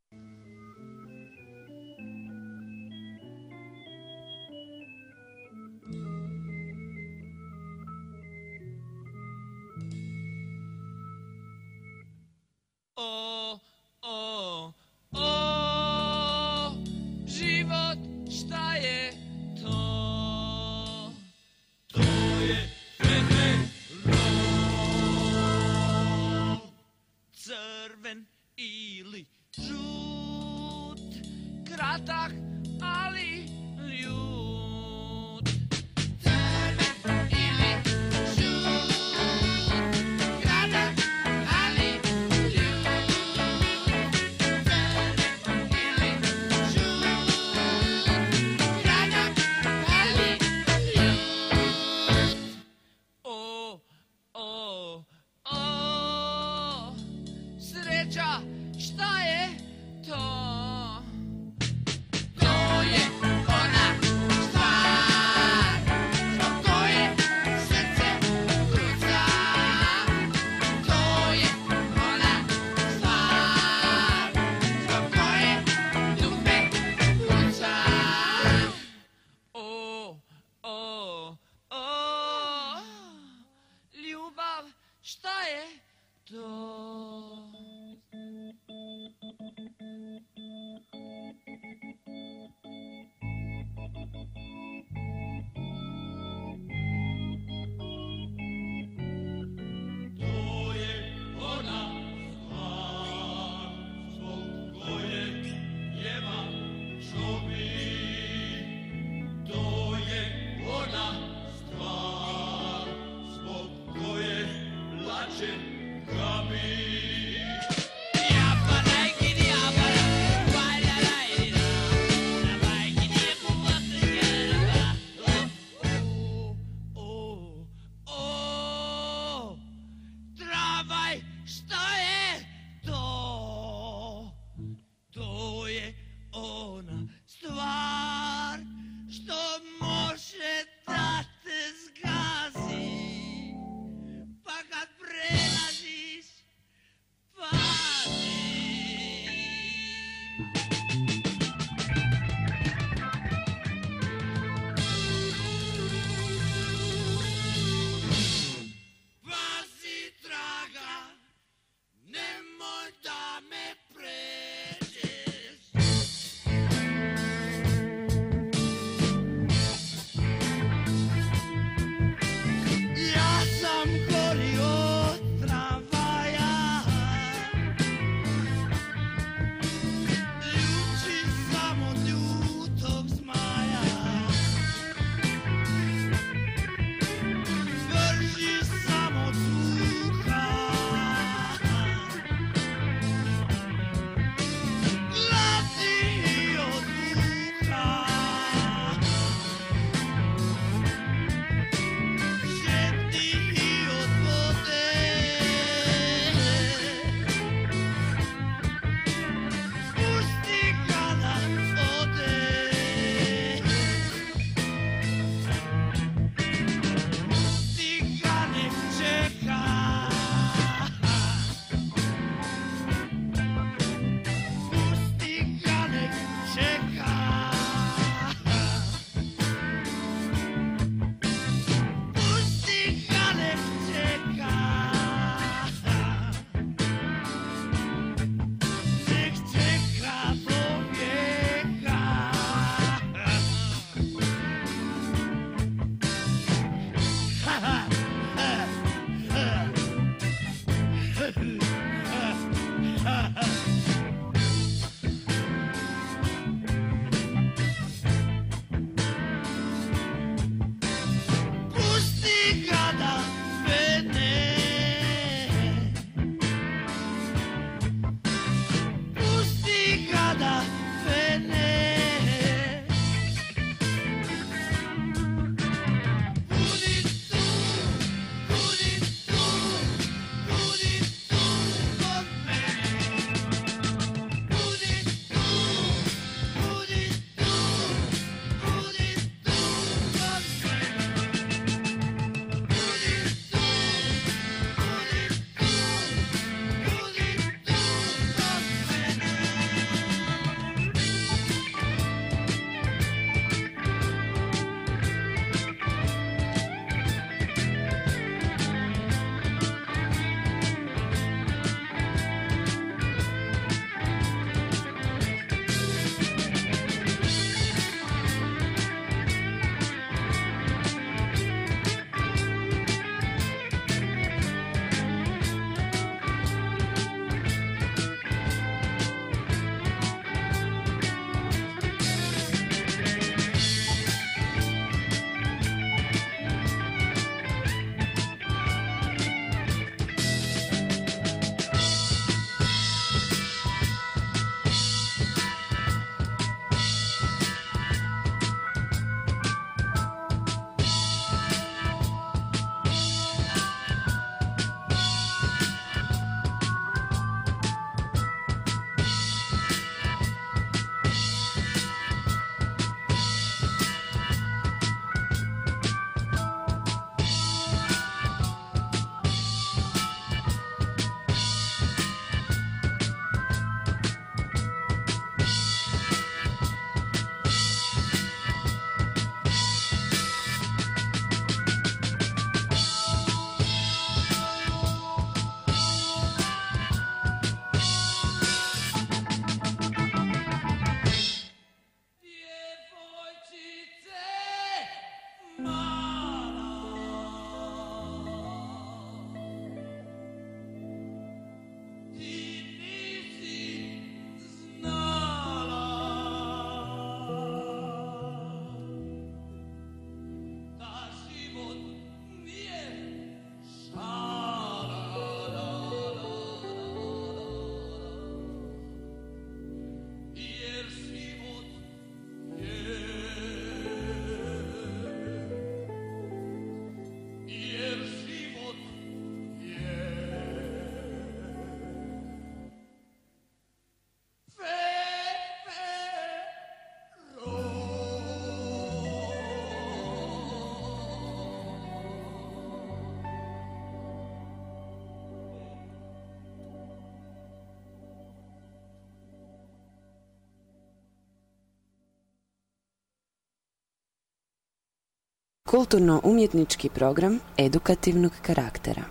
Kulturno-umjetnički program edukativnog karaktera.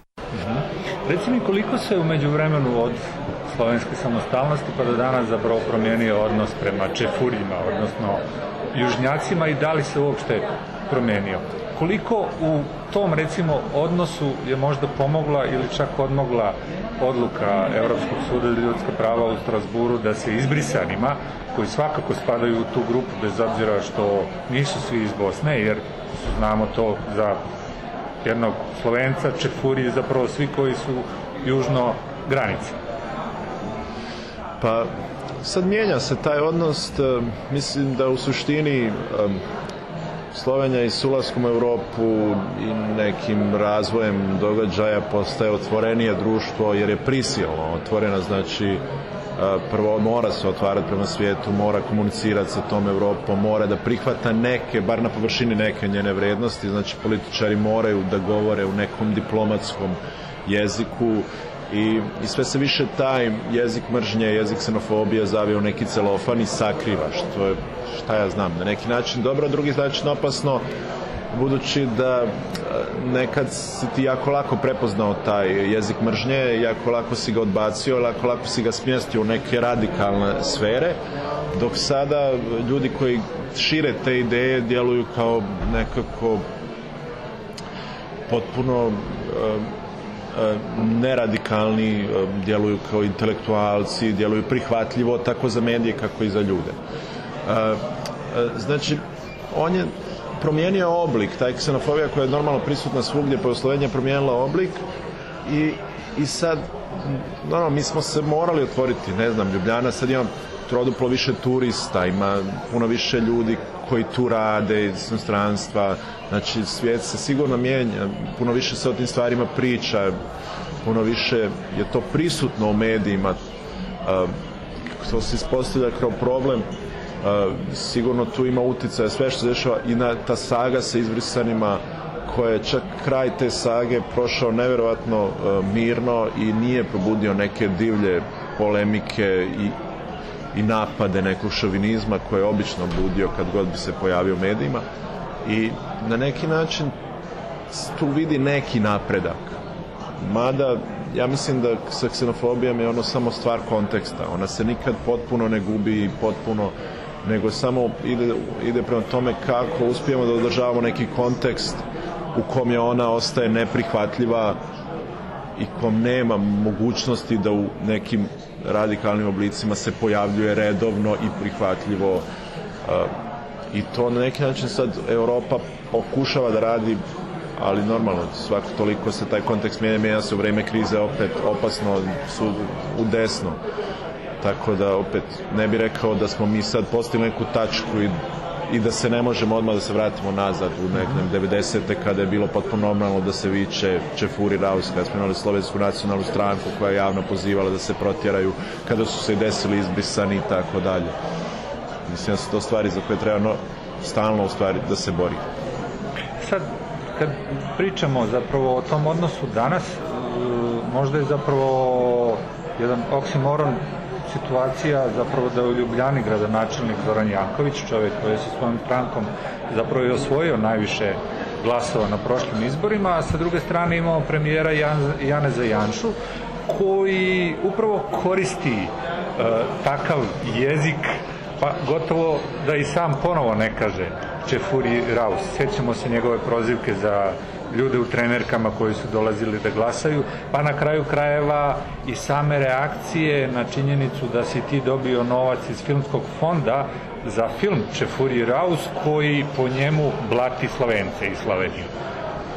Reci mi koliko se u međuvremenu od slovenske samostalnosti pa do danas zapravo promijenio odnos prema čefurima, odnosno južnjacima i da li se uopšte promijenio? Koliko u tom recimo odnosu je možda pomogla ili čak odmogla odluka Europskog suda za ljudska prava u Strasburu da se izbrisanima, koji svakako spadaju u tu grupu bez obzira što nisu svi iz Bosne, jer znamo to za jednog Slovenca, Čefuri, zapravo svi koji su južno granice. Pa sad mijenja se taj odnos, e, mislim da u suštini e, Slovenija i s ulaskom u Europu i nekim razvojem događaja postaje otvorenije društvo jer je prisilno otvorena, znači e, prvo mora se otvarati prema svijetu, mora komunicirati sa tom Evropom, mora da prihvata neke, bar na površini neke njene vrednosti, znači političari moraju da govore u nekom diplomatskom jeziku i, i sve se više taj jezik mržnje, jezik ksenofobije zavio u neki celofan i sakriva, što je, šta ja znam, na neki način dobro, a drugi način opasno, budući da e, nekad si ti jako lako prepoznao taj jezik mržnje, jako lako si ga odbacio, jako lako si ga smjestio u neke radikalne sfere, dok sada ljudi koji šire te ideje djeluju kao nekako potpuno e, neradikalni, e, djeluju kao intelektualci, djeluju prihvatljivo tako za medije kako i za ljude. E, e, Znači, on je promijenio oblik, taj ksenofobija koja je normalno prisutna svugdje, pa je Slovenija promijenila oblik i, i sad, normalno, mi smo se morali otvoriti, ne znam, Ljubljana sad ima troduplo više turista, ima puno više ljudi koji tu rade iz inostranstva, znači svijet se sigurno mijenja, puno više se o tim stvarima priča, puno više je to prisutno u medijima, to se ispostavlja kao problem, sigurno tu ima uticaja sve što se dešava i na ta saga sa izbrisanima koja je čak kraj te sage prošao neverovatno mirno i nije probudio neke divlje polemike i i napade nekog šovinizma koje je obično budio kad god bi se pojavio u medijima. I na neki način tu vidi neki napredak. Mada ja mislim da sa ksenofobijom je ono samo stvar konteksta. Ona se nikad potpuno ne gubi i potpuno nego samo ide, ide prema tome kako uspijemo da održavamo neki kontekst u kom je ona ostaje neprihvatljiva i kom nema mogućnosti da u nekim radikalnim oblicima se pojavljuje redovno i prihvatljivo uh, i to na neki način sad Europa pokušava da radi ali normalno svako toliko se taj kontekst mijenja, mijenja se u vreme krize opet opasno su u desno. Tako da opet ne bi rekao da smo mi sad postigli neku tačku i i da se ne možemo odmah da se vratimo nazad u nekem 90. kada je bilo potpuno normalno da se viče Čefuri Raus, kada smo imali slovensku nacionalnu stranku koja je javno pozivala da se protjeraju, kada su se desili izbrisani i tako dalje. Mislim da su to stvari za koje treba no, stalno u stvari da se bori. Sad, kad pričamo zapravo o tom odnosu danas, e, možda je zapravo jedan oksimoron situacija zapravo da u Ljubljani gradonačelnik Zoran Janković, čovjek koji je sa svojom strankom zapravo i osvojio najviše glasova na prošlim izborima, a sa druge strane imamo premijera Jan, Janeza Janšu, koji upravo koristi e, takav jezik, pa gotovo da i sam ponovo ne kaže Čefuri Raus. Sjećamo se njegove prozivke za ljude u trenerkama koji su dolazili da glasaju, pa na kraju krajeva i same reakcije na činjenicu da si ti dobio novac iz filmskog fonda za film Čefuri Raus koji po njemu blati Slovence i Sloveniju.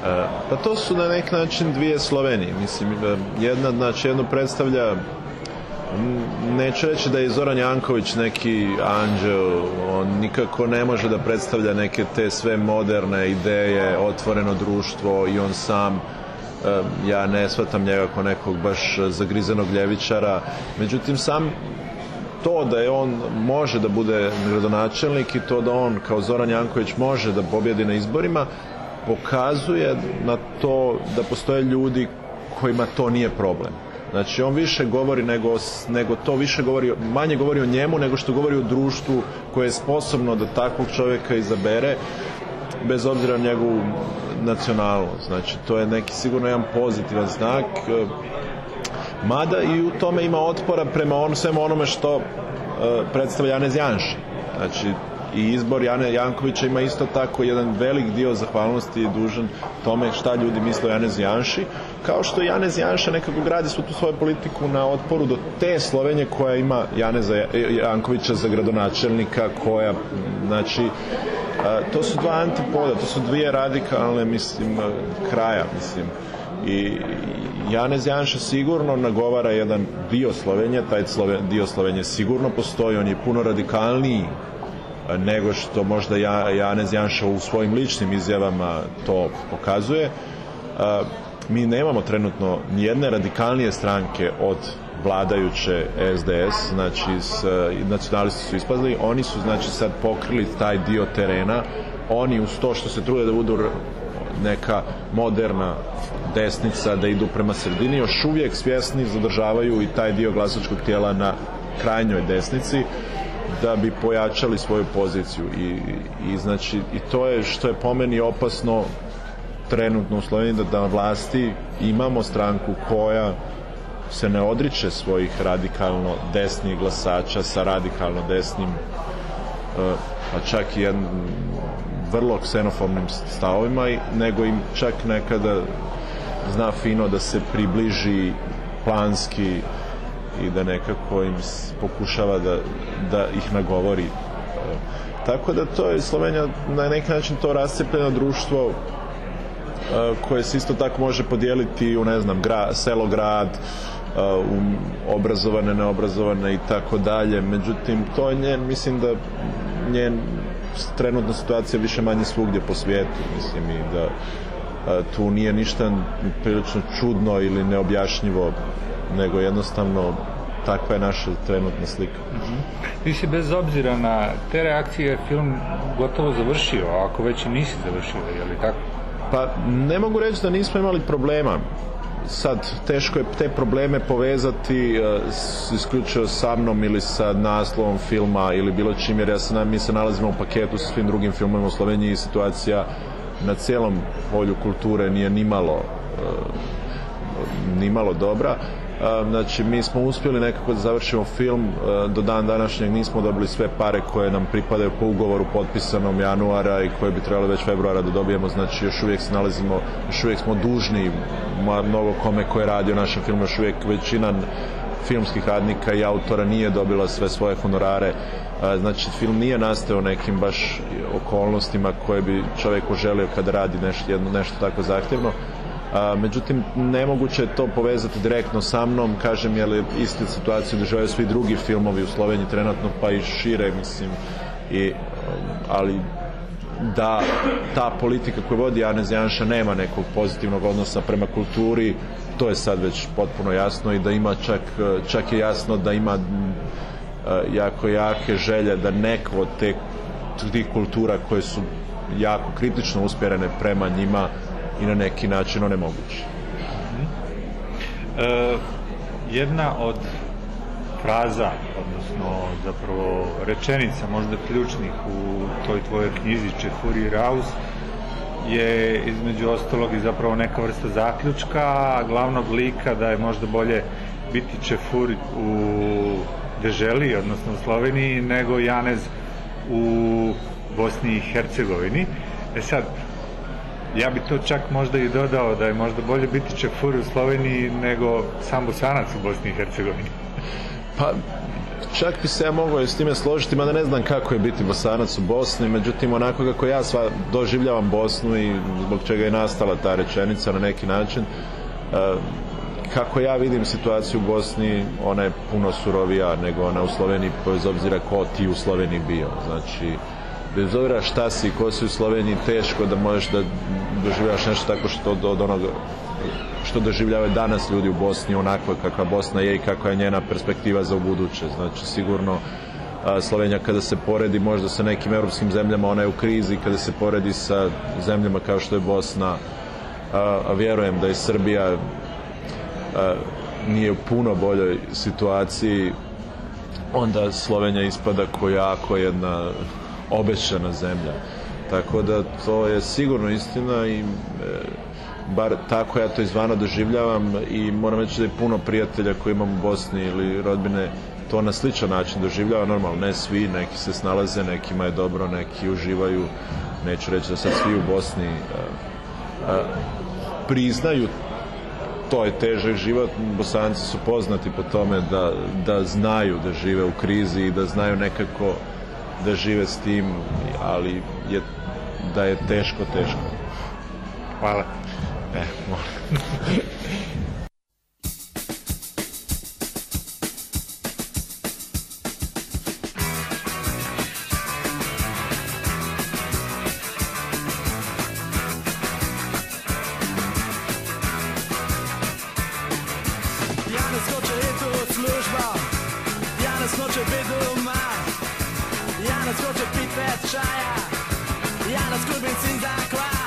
E, pa to su na neki način dvije Slovenije. Mislim, e, jedna, znači, jedno predstavlja neću reći da je Zoran Janković neki anđel, on nikako ne može da predstavlja neke te sve moderne ideje, otvoreno društvo i on sam ja ne shvatam njega kao nekog baš zagrizenog ljevičara. Međutim sam to da je on može da bude gradonačelnik i to da on kao Zoran Janković može da pobjedi na izborima pokazuje na to da postoje ljudi kojima to nije problem Znači on više govori nego, nego to više govori, manje govori o njemu nego što govori o društvu koje je sposobno da takvog čovjeka izabere bez obzira na njegovu nacionalnost. Znači, to je neki sigurno jedan pozitivan znak, mada i u tome ima otpora prema on, svemu onome što e, predstavlja Janez Janši. Znači, i izbor Jane Jankovića ima isto tako jedan velik dio zahvalnosti je dužan tome šta ljudi misle o Janez Janši, kao što Janez Janša nekako gradi svu tu svoju politiku na otporu do te Slovenije koja ima Janeza Jankovića za gradonačelnika, koja, znači, to su dva antipoda, to su dvije radikalne, mislim, kraja, mislim, i Janez Janša sigurno nagovara jedan dio Slovenije, taj dio Slovenije sigurno postoji, on je puno radikalniji nego što možda ja, Janez Janša u svojim ličnim izjavama to pokazuje. Mi nemamo trenutno nijedne radikalnije stranke od vladajuće SDS, znači s, nacionalisti su ispazili, oni su znači sad pokrili taj dio terena, oni uz to što se trude da budu neka moderna desnica, da idu prema sredini, još uvijek svjesni zadržavaju i taj dio glasačkog tijela na krajnjoj desnici, da bi pojačali svoju poziciju. I, i znači i to je što je po meni opasno trenutno u Sloveniji da, da na vlasti imamo stranku koja se ne odriče svojih radikalno desnih glasača sa radikalno desnim pa čak i jedan vrlo ksenofobnim stavovima nego im čak nekada zna fino da se približi planski i da nekako im pokušava da, da ih nagovori. Tako da to je Slovenija na neki način to rascepljeno društvo koje se isto tako može podijeliti u ne znam gra, selo grad u obrazovane neobrazovane i tako dalje međutim to je njen mislim da njen trenutna situacija više manje svugdje po svijetu mislim i da tu nije ništa prilično čudno ili neobjašnjivo nego jednostavno takva je naša trenutna slika. Mm -hmm. Ti si bez obzira na te reakcije film gotovo završio, ako već nisi završio, je li tako? Pa ne mogu reći da nismo imali problema. Sad, teško je te probleme povezati uh, s, isključivo sa mnom ili sa naslovom filma ili bilo čim, jer ja se, mi se nalazimo u paketu sa svim drugim filmima u Sloveniji i situacija na cijelom polju kulture nije nimalo uh, nimalo dobra znači mi smo uspjeli nekako da završimo film do dan današnjeg nismo dobili sve pare koje nam pripadaju po ugovoru potpisanom januara i koje bi trebali već februara da dobijemo. Znači još uvijek se nalazimo još uvijek smo dužni mnogo kome ko je radio našem filmu. Još uvijek većina filmskih radnika i autora nije dobila sve svoje honorare. Znači film nije nastao nekim baš okolnostima koje bi čovjek želio kada radi nešto, jedno, nešto tako zahtjevno A, međutim, nemoguće je to povezati direktno sa mnom, kažem, jer istu situaciju doživaju svi drugi filmovi u Sloveniji trenutno, pa i šire, mislim, i, ali da ta politika koju vodi Janez Janša nema nekog pozitivnog odnosa prema kulturi, to je sad već potpuno jasno i da ima čak, čak je jasno da ima jako jake želje da neko od te tih kultura koje su jako kritično usmjerene prema njima i na neki način onemogući. Mm -hmm. e, jedna od fraza, odnosno zapravo rečenica možda ključnih u toj tvojoj knjizi Čefuri Raus je između ostalog i zapravo neka vrsta zaključka glavnog lika da je možda bolje biti Čefur u Deželi, odnosno u Sloveniji, nego Janez u Bosni i Hercegovini. E sad, ja bi to čak možda i dodao da je možda bolje biti čefur u Sloveniji nego sam bosanac u Bosni i Hercegovini. Pa, čak bi se ja mogao s time složiti, mada ne znam kako je biti bosanac u Bosni, međutim onako kako ja sva doživljavam Bosnu i zbog čega je nastala ta rečenica na neki način, kako ja vidim situaciju u Bosni, ona je puno surovija nego ona u Sloveniji, bez obzira ko ti u Sloveniji bio. Znači, bez obzira šta si, ko si u Sloveniji, teško da možeš da doživljavaš nešto tako što od onoga što doživljavaju danas ljudi u Bosni onako kakva Bosna je i kakva je njena perspektiva za buduće. Znači, sigurno Slovenija kada se poredi možda sa nekim evropskim zemljama, ona je u krizi, kada se poredi sa zemljama kao što je Bosna, a, a vjerujem da je Srbija a, nije u puno boljoj situaciji, onda Slovenija ispada koja jako jedna obećana zemlja. Tako da to je sigurno istina i e, bar tako ja to izvana doživljavam i moram reći da je puno prijatelja koji imam u Bosni ili rodbine to na sličan način doživljava, normalno ne svi, neki se snalaze, nekima je dobro, neki uživaju, neću reći da sad svi u Bosni a, a, priznaju to je težak život, bosanci su poznati po tome da, da znaju da žive u krizi i da znaju nekako da žive s tim, ali je, da je teško, teško. Hvala. E, molim. Janez hoče iti v službo, Janez hoče biti doma, Ja nas hoće pit več čaja. Ja nas klubim sin za kvar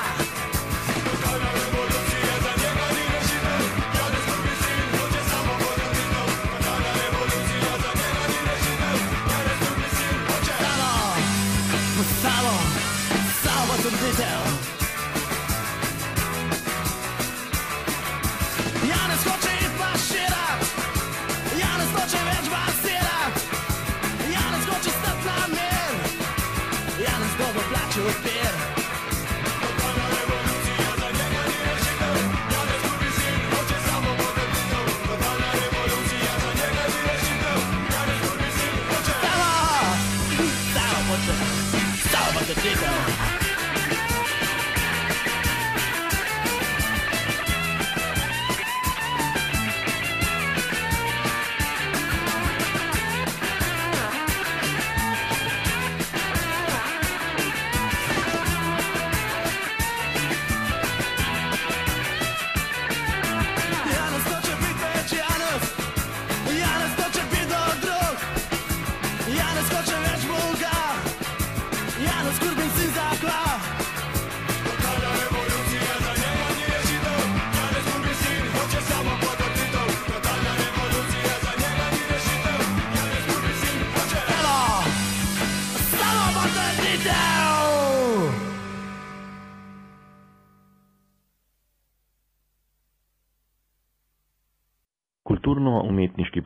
Digital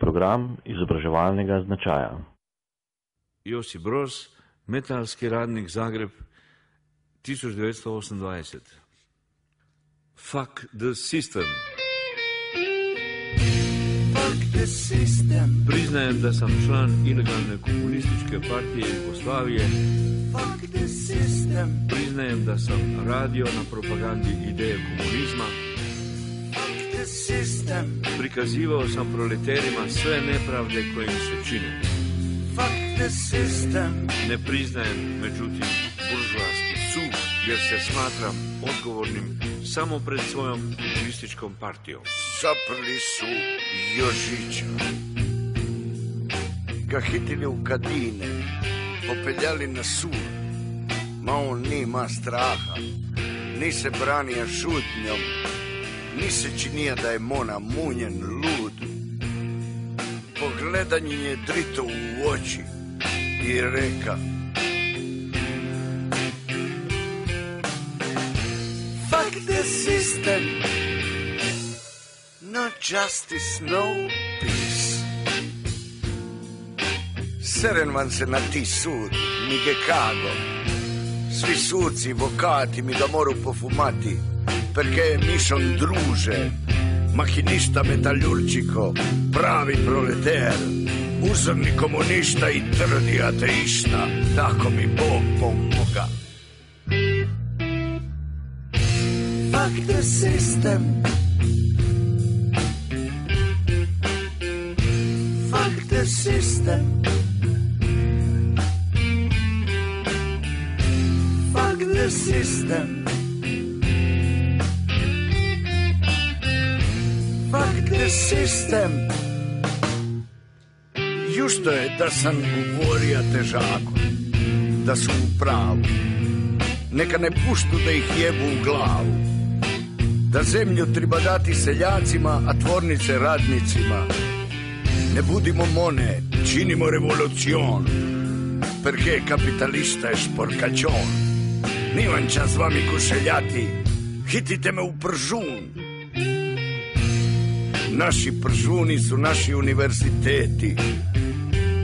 program izobraževalnega značaja. Josip Broz, metalski radnik Zagreb, 1928. Fuck the system. Fuck the system. Priznajem, da sam član ilegalne komunističke partije Jugoslavije. Fuck the system. Priznajem, da sam radio na propagandi ideje komunizma. System. Prikazivao sam proleterima sve nepravde koje im se čine. Fuck the system. Ne priznajem, međutim, buržoaski sud, jer se smatram odgovornim samo pred svojom komunističkom partijom. Saprli su Jožića. Ga hitili u kadine, popeljali na sud. Ma on nima straha, ni se branija šutnjom, ni se činija da je Mona munjen lud. Pogledan je drito u oči i reka Fuck the system No justice, no peace. Seren vam se na ti sud, mi che cago. Svi suci, avvocati mi da moru profumati Perché mi son druže Mahinista metaljurčiko Pravi proleter. Uzorni komunista i trdi ateista. Tako mi Bog pomoga Fuck the system. Fuck the system. Fuck the system the system Jušto je da sam govorio težako Da su u pravu. Neka ne puštu da ih jebu u glavu. Da zemlju treba dati seljacima, a tvornice radnicima. Ne budimo mone, činimo revolucion. Perché capitalista è sporcaccion. Niman čas vami kušeljati, hitite me u pržun. Naši pržuni su naši univerziteti.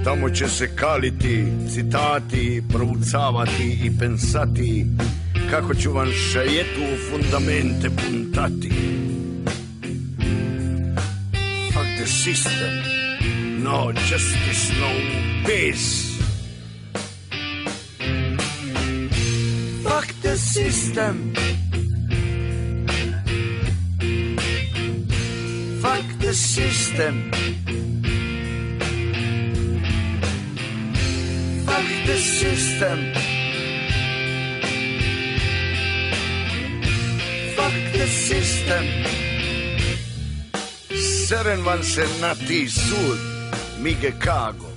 Tamo će se kaliti, citati, proucavati i pensati kako ću vam šajetu u fundamente puntati. Fuck the system, no justice, no peace. Fuck the system. The system. Fuck the system. Fuck the system. Seren van se na ti sud, mi che cago.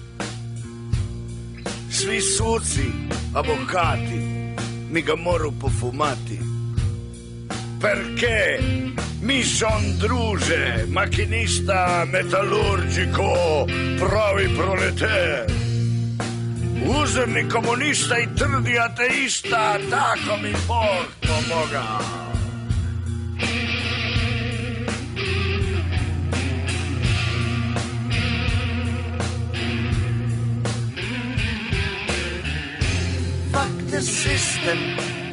Svi suci, avvocati, mica moro profumati. Perché mi son druže, macchinista metallurgico, pravi proleter. Uzemni komunista i trdi ateista, tako mi Bog pomoga. Fuck the system.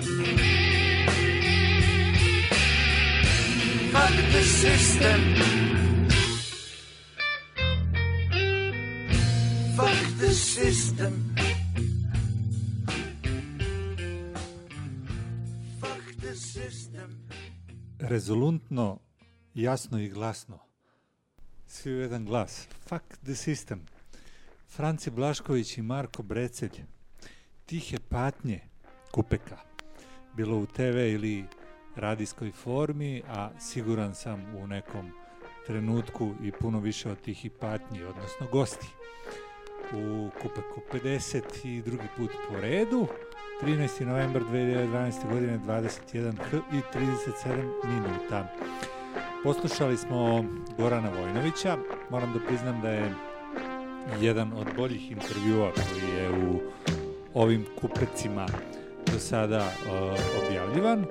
Fuck the system. Fuck the system. Fuck the system. Rezolutno, jasno i glasno. Svi u jedan glas. Fuck the system. Franci Blašković i Marko Brecelj. Tihe patnje Kupeka. Bilo u TV ili radijskoj formi, a siguran sam u nekom trenutku i puno više od tih i patnji, odnosno gosti. U Kupeku 52. put po redu, 13. novembar 2012. godine, 21 h i 37 minuta. Poslušali smo Gorana Vojnovića, moram da priznam da je jedan od boljih intervjua koji je u ovim kupecima do sada uh, objavljivan.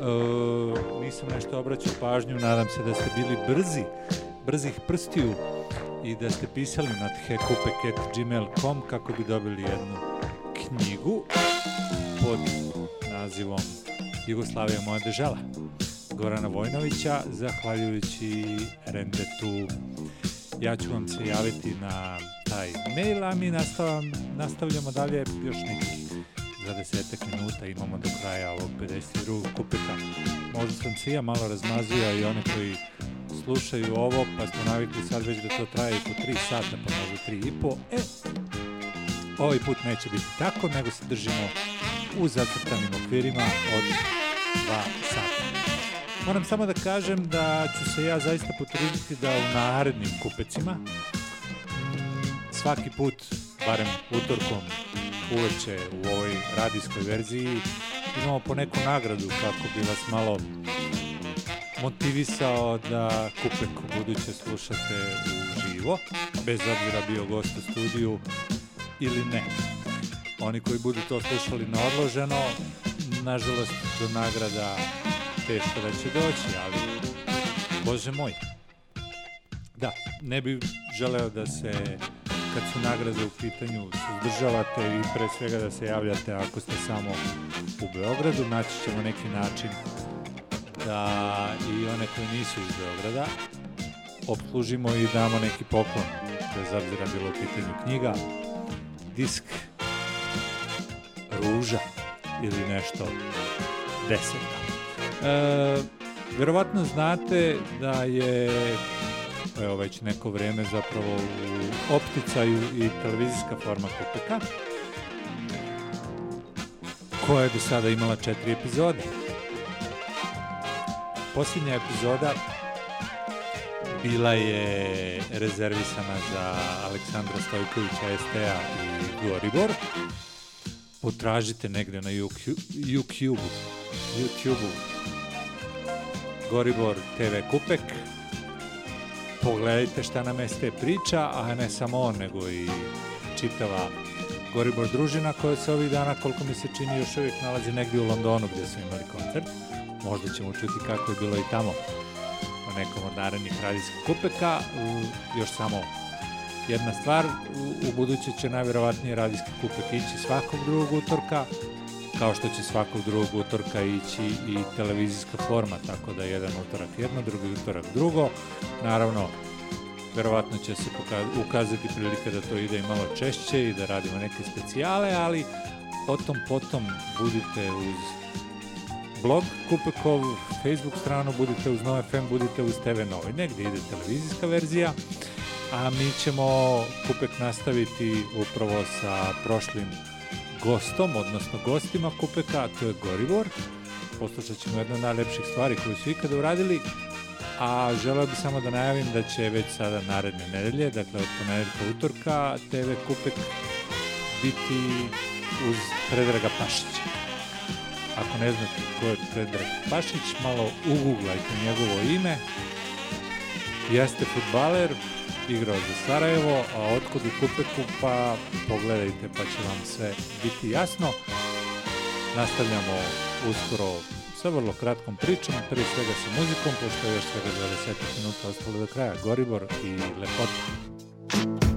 Uh, nisam nešto obraćao pažnju, nadam se da ste bili brzi, brzih prstiju i da ste pisali na thekupek.gmail.com kako bi dobili jednu knjigu pod nazivom Jugoslavija moja država Gorana Vojnovića, zahvaljujući Rendetu. Ja ću vam se javiti na taj mail, a mi nastavljamo dalje još nekih 20 minuta imamo do kraja ovog 52. kupika. Možda sam se ja malo razmazio i one koji slušaju ovo, pa smo navikli sad već da to traje i po 3 sata, pa možda 3 i po. E, ovaj put neće biti tako, nego se držimo u zacrtanim okvirima od 2 sata. Moram samo da kažem da ću se ja zaista potruditi da u narednim kupecima mm, svaki put, barem utorkom, uveče u ovoj radijskoj verziji imamo po neku nagradu kako bi vas malo motivisao da kupek u buduće slušate uživo, bez obzira bio gost u studiju ili ne. Oni koji budu to slušali na odloženo, nažalost do nagrada teško da će doći, ali Bože moj. Da, ne bih želeo da se kad su nagrade u pitanju suzdržavate i pre svega da se javljate ako ste samo u Beogradu, naći ćemo neki način da i one koji nisu iz Beograda obslužimo i damo neki poklon, bez obzira bilo u pitanju knjiga, disk, ruža ili nešto deseta. E, verovatno znate da je evo već neko vreme zapravo u opticaju i televizijska forma Kupeka koja je do sada imala četiri epizode. Posljednja epizoda bila je rezervisana za Aleksandra Stojkovića STA i Goribor. Potražite negde na YouTube, YouTube Goribor TV Kupek. Pogledajte šta nam ST priča, a ne samo on, nego i čitava Goribor družina koja se ovih dana, koliko mi se čini, još uvijek nalazi negdje u Londonu gdje su imali koncert. Možda ćemo čuti kako je bilo i tamo o nekom od narednih radijskih kupeka. Još samo jedna stvar, u, u buduće će najvjerovatnije radijski kupek ići svakog drugog utorka, kao što će svakog drugog utorka ići i televizijska forma, tako da jedan utorak jedno, drugi utorak drugo. Naravno, verovatno će se ukazati prilike da to ide i malo češće i da radimo neke specijale, ali o tom potom budite uz blog Kupekov, Facebook stranu, budite uz Nove FM, budite uz TV Novi. Negdje ide televizijska verzija, a mi ćemo Kupek nastaviti upravo sa prošlim gostom, odnosno gostima Kupeka, a to je Gorivor. Poslušat ćemo jednu od najlepših stvari koju su ikada uradili, a želeo bih samo da najavim da će već sada naredne nedelje, dakle od ponedjeljka utorka, TV Kupek biti uz Predraga Pašića. Ako ne znate ko je Predrag Pašić, malo uguglajte njegovo ime. Jeste futbaler, igrao za Sarajevo, a otkud u Kupeku pa pogledajte pa će vam sve biti jasno. Nastavljamo uskoro sa vrlo kratkom pričom, prije svega sa muzikom, pošto je još svega 20 minuta ostalo do kraja. Goribor i Lepota.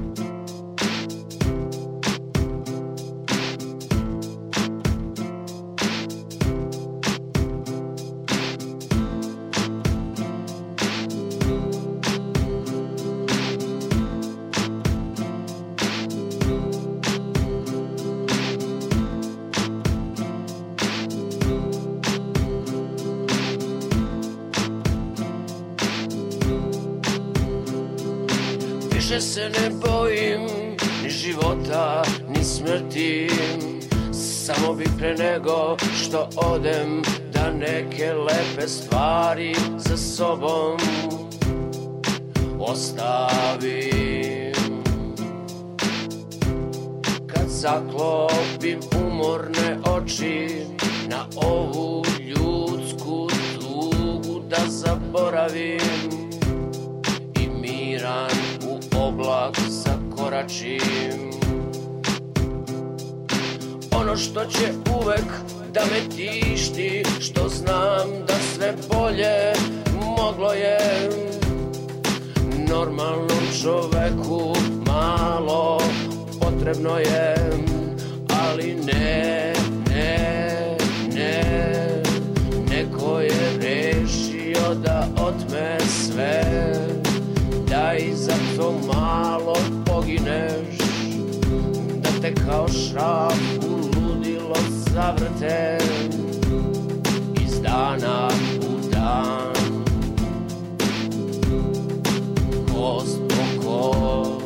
Više se ne bojim ni života, ni smrti. Samo bi pre nego što odem da neke lepe stvari za sobom ostavim. Kad zaklopim umorne oči na ovu ljudsku tugu da zaboravim i miran oblak zakoračim Ono što će uvek da me tišti Što znam da sve bolje moglo je. Normalnom čoveku malo potrebno je Ali ne, ne, ne. Neko je rešio da otme sve Da za to malo pogineš Da te kao šraf u ludilo zavrte Iz dana u dan. Kost po kost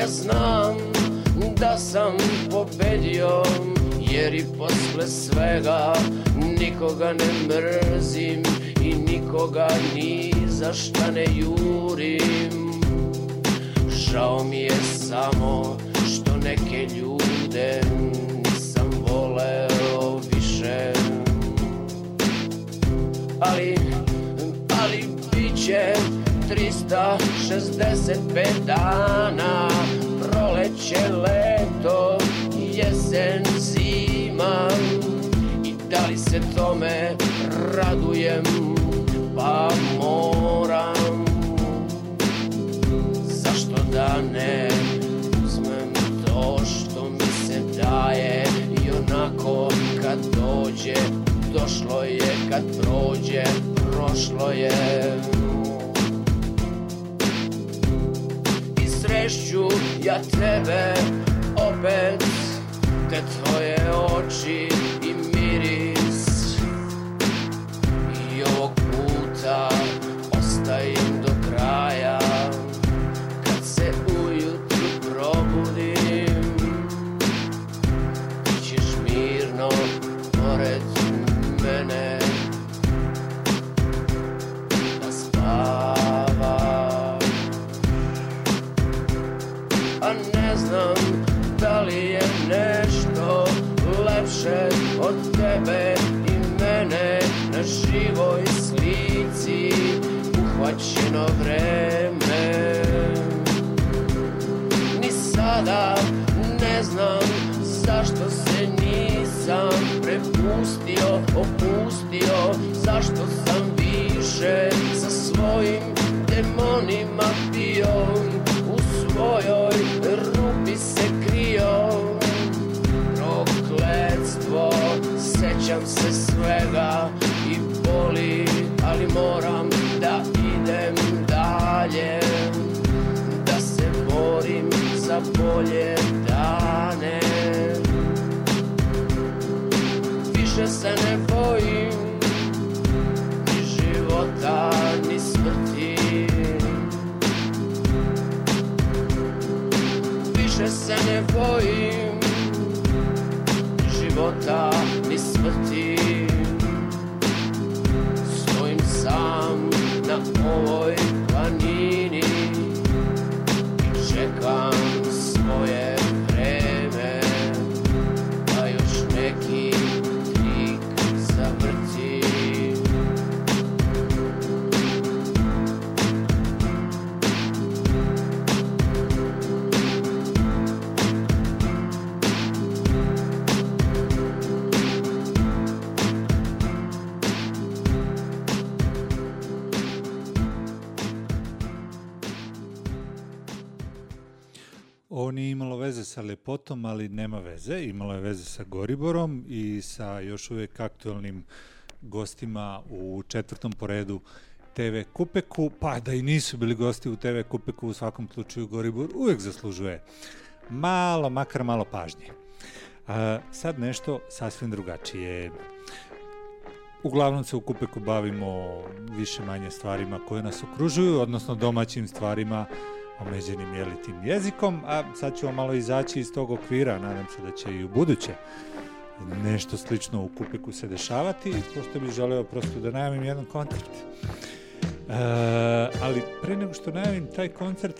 Ja znam da sam pobedio Jer i posle svega nikoga ne mrzim I nikoga ni za šta ne jurim. Žao mi je samo što neke ljude nisam voleo više. Ali, ali bit će 365 dana. Proleće, leto, jesen, zima. I da li se tome radujem? Pa moram. Zašto da ne uzmem to što mi se daje? I onako kad dođe došlo je Kad prođe prošlo je Srešću ja tebe opet Te tvoje oči i miris I ovog puta tebe i mene na živoj slici uhvaćeno vreme. Ni sada ne znam zašto se nisam prepustio, opustio zašto sam života ni smrti. Stojim sam na ovoj Nije imalo veze sa lepotom, ali nema veze. Imalo je veze sa Goriborom i sa još uvijek aktualnim gostima u četvrtom poredu TV Kupeku, pa da i nisu bili gosti u TV Kupeku, u svakom slučaju Goribor uvijek zaslužuje malo, makar malo pažnje. A, sad nešto sasvim drugačije. Uglavnom se u Kupeku bavimo više manje stvarima koje nas okružuju, odnosno domaćim stvarima omeđenim jeli jezikom, a sad ćemo malo izaći iz tog okvira, nadam se da će i u buduće nešto slično u Kupeku se dešavati, pošto bih želeo prosto da najavim jedan koncert. E, ali pre nego što najavim taj koncert,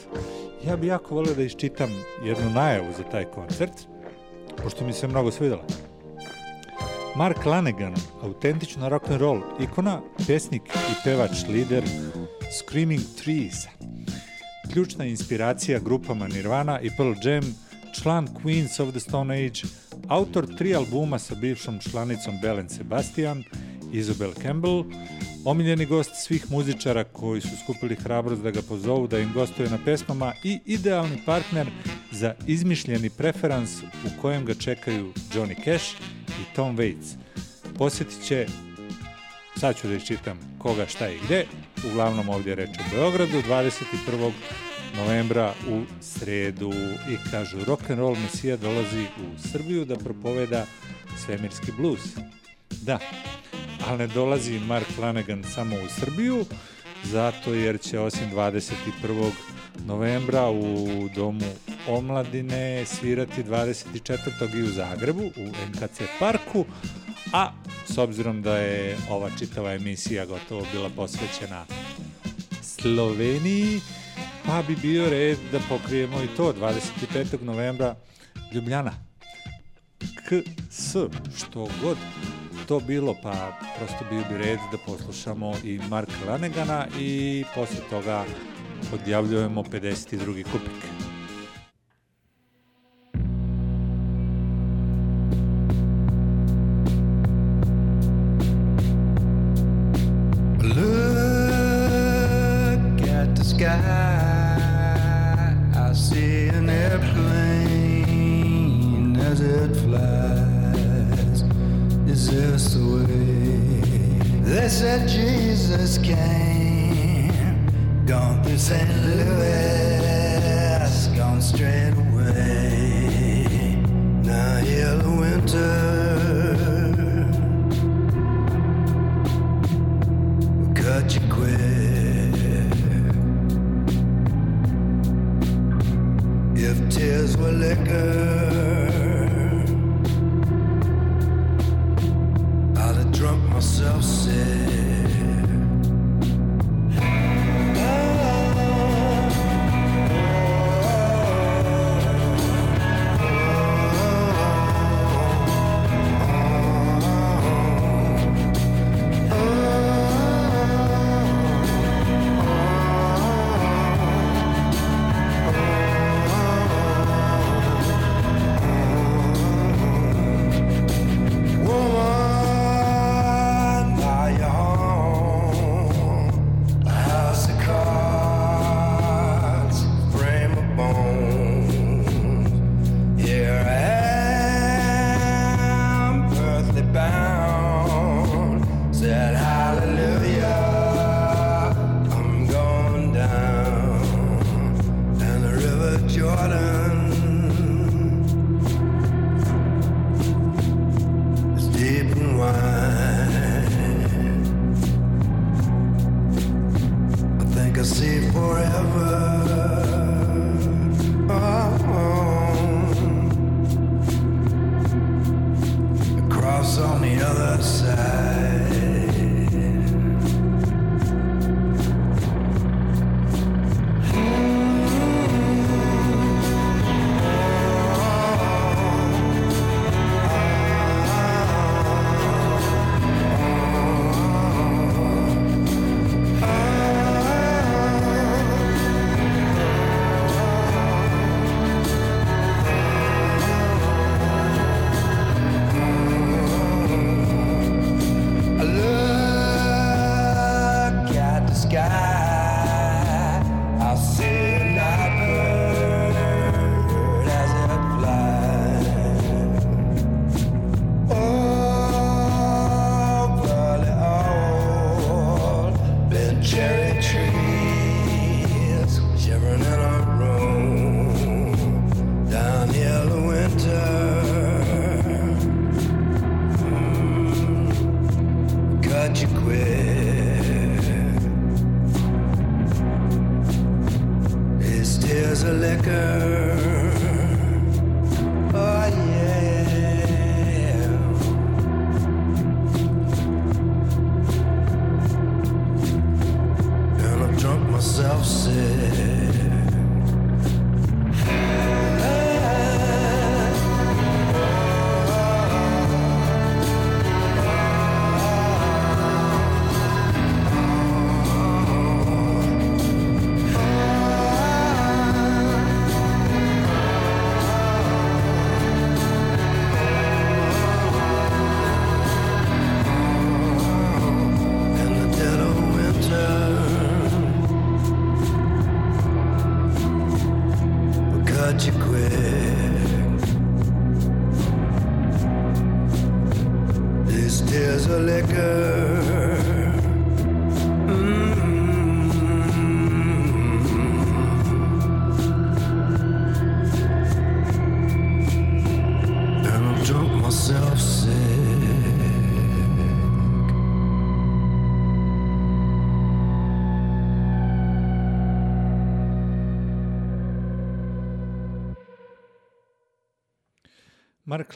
ja bih jako volio da iščitam jednu najavu za taj koncert, pošto mi se mnogo svidjela. Mark Lanegan, autentično rock and roll, ikona, pesnik i pevač, lider Screaming Trees, ključna inspiracija grupama Nirvana i Pearl Jam, član Queens of the Stone Age, autor tri albuma sa bivšom članicom Belen Sebastian, Isabel Campbell, omiljeni gost svih muzičara koji su skupili hrabrost da ga pozovu da im gostuje na pesmama i idealni partner za izmišljeni preferans u kojem ga čekaju Johnny Cash i Tom Waits. Posjetit će, sad ću da iščitam koga, šta i gde, uglavnom ovdje je reč o Beogradu, 21. novembra u sredu i kažu rock and roll mesija dolazi u Srbiju da propoveda svemirski blues. Da, ali ne dolazi Mark Flanagan samo u Srbiju, zato jer će osim 21. novembra u Domu omladine svirati 24. i u Zagrebu, u NKC parku, a s obzirom da je ova čitava emisija gotovo bila posvećena Sloveniji, pa bi bio red da pokrijemo i to 25. novembra Ljubljana. KS, što god to bilo, pa prosto bio bi red da poslušamo i Marka Lanegana i posle toga odjavljujemo 52. kupik.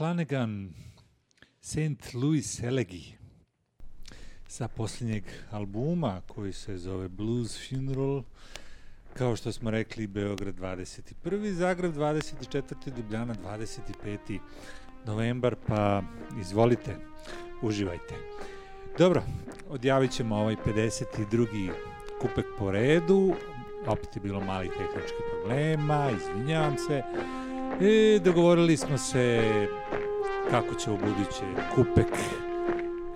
Mark St. Louis Elegy, sa posljednjeg albuma koji se zove Blues Funeral, kao što smo rekli, Beograd 21. Zagreb 24. Ljubljana 25. novembar, pa izvolite, uživajte. Dobro, odjavit ćemo ovaj 52. kupek po redu, opet je bilo malih tehničkih problema, izvinjavam se. E, dogovorili smo se kako će u buduće kupek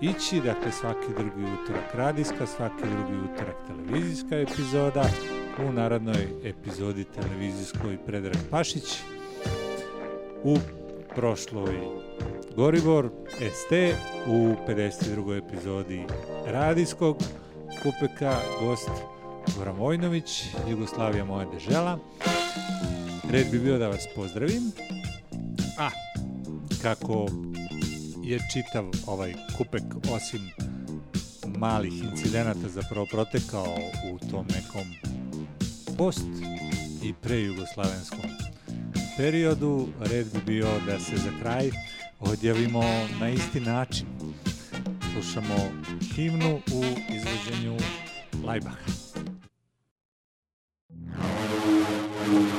ići, dakle svaki drugi utorak radijska, svaki drugi utorak televizijska epizoda, u narodnoj epizodi televizijskoj Predrag Pašić, u prošloj Goribor ST, u 52. epizodi radijskog kupeka gost Goran Vojnović, Jugoslavija moja dežela. Red bi bio da vas pozdravim. A, kako je čitav ovaj kupek, osim malih incidenata zapravo protekao u tom nekom post i prejugoslavenskom periodu, red bi bio da se za kraj odjavimo na isti način. Slušamo himnu u izvođenju Lajbaha. Hej Slovani,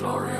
glory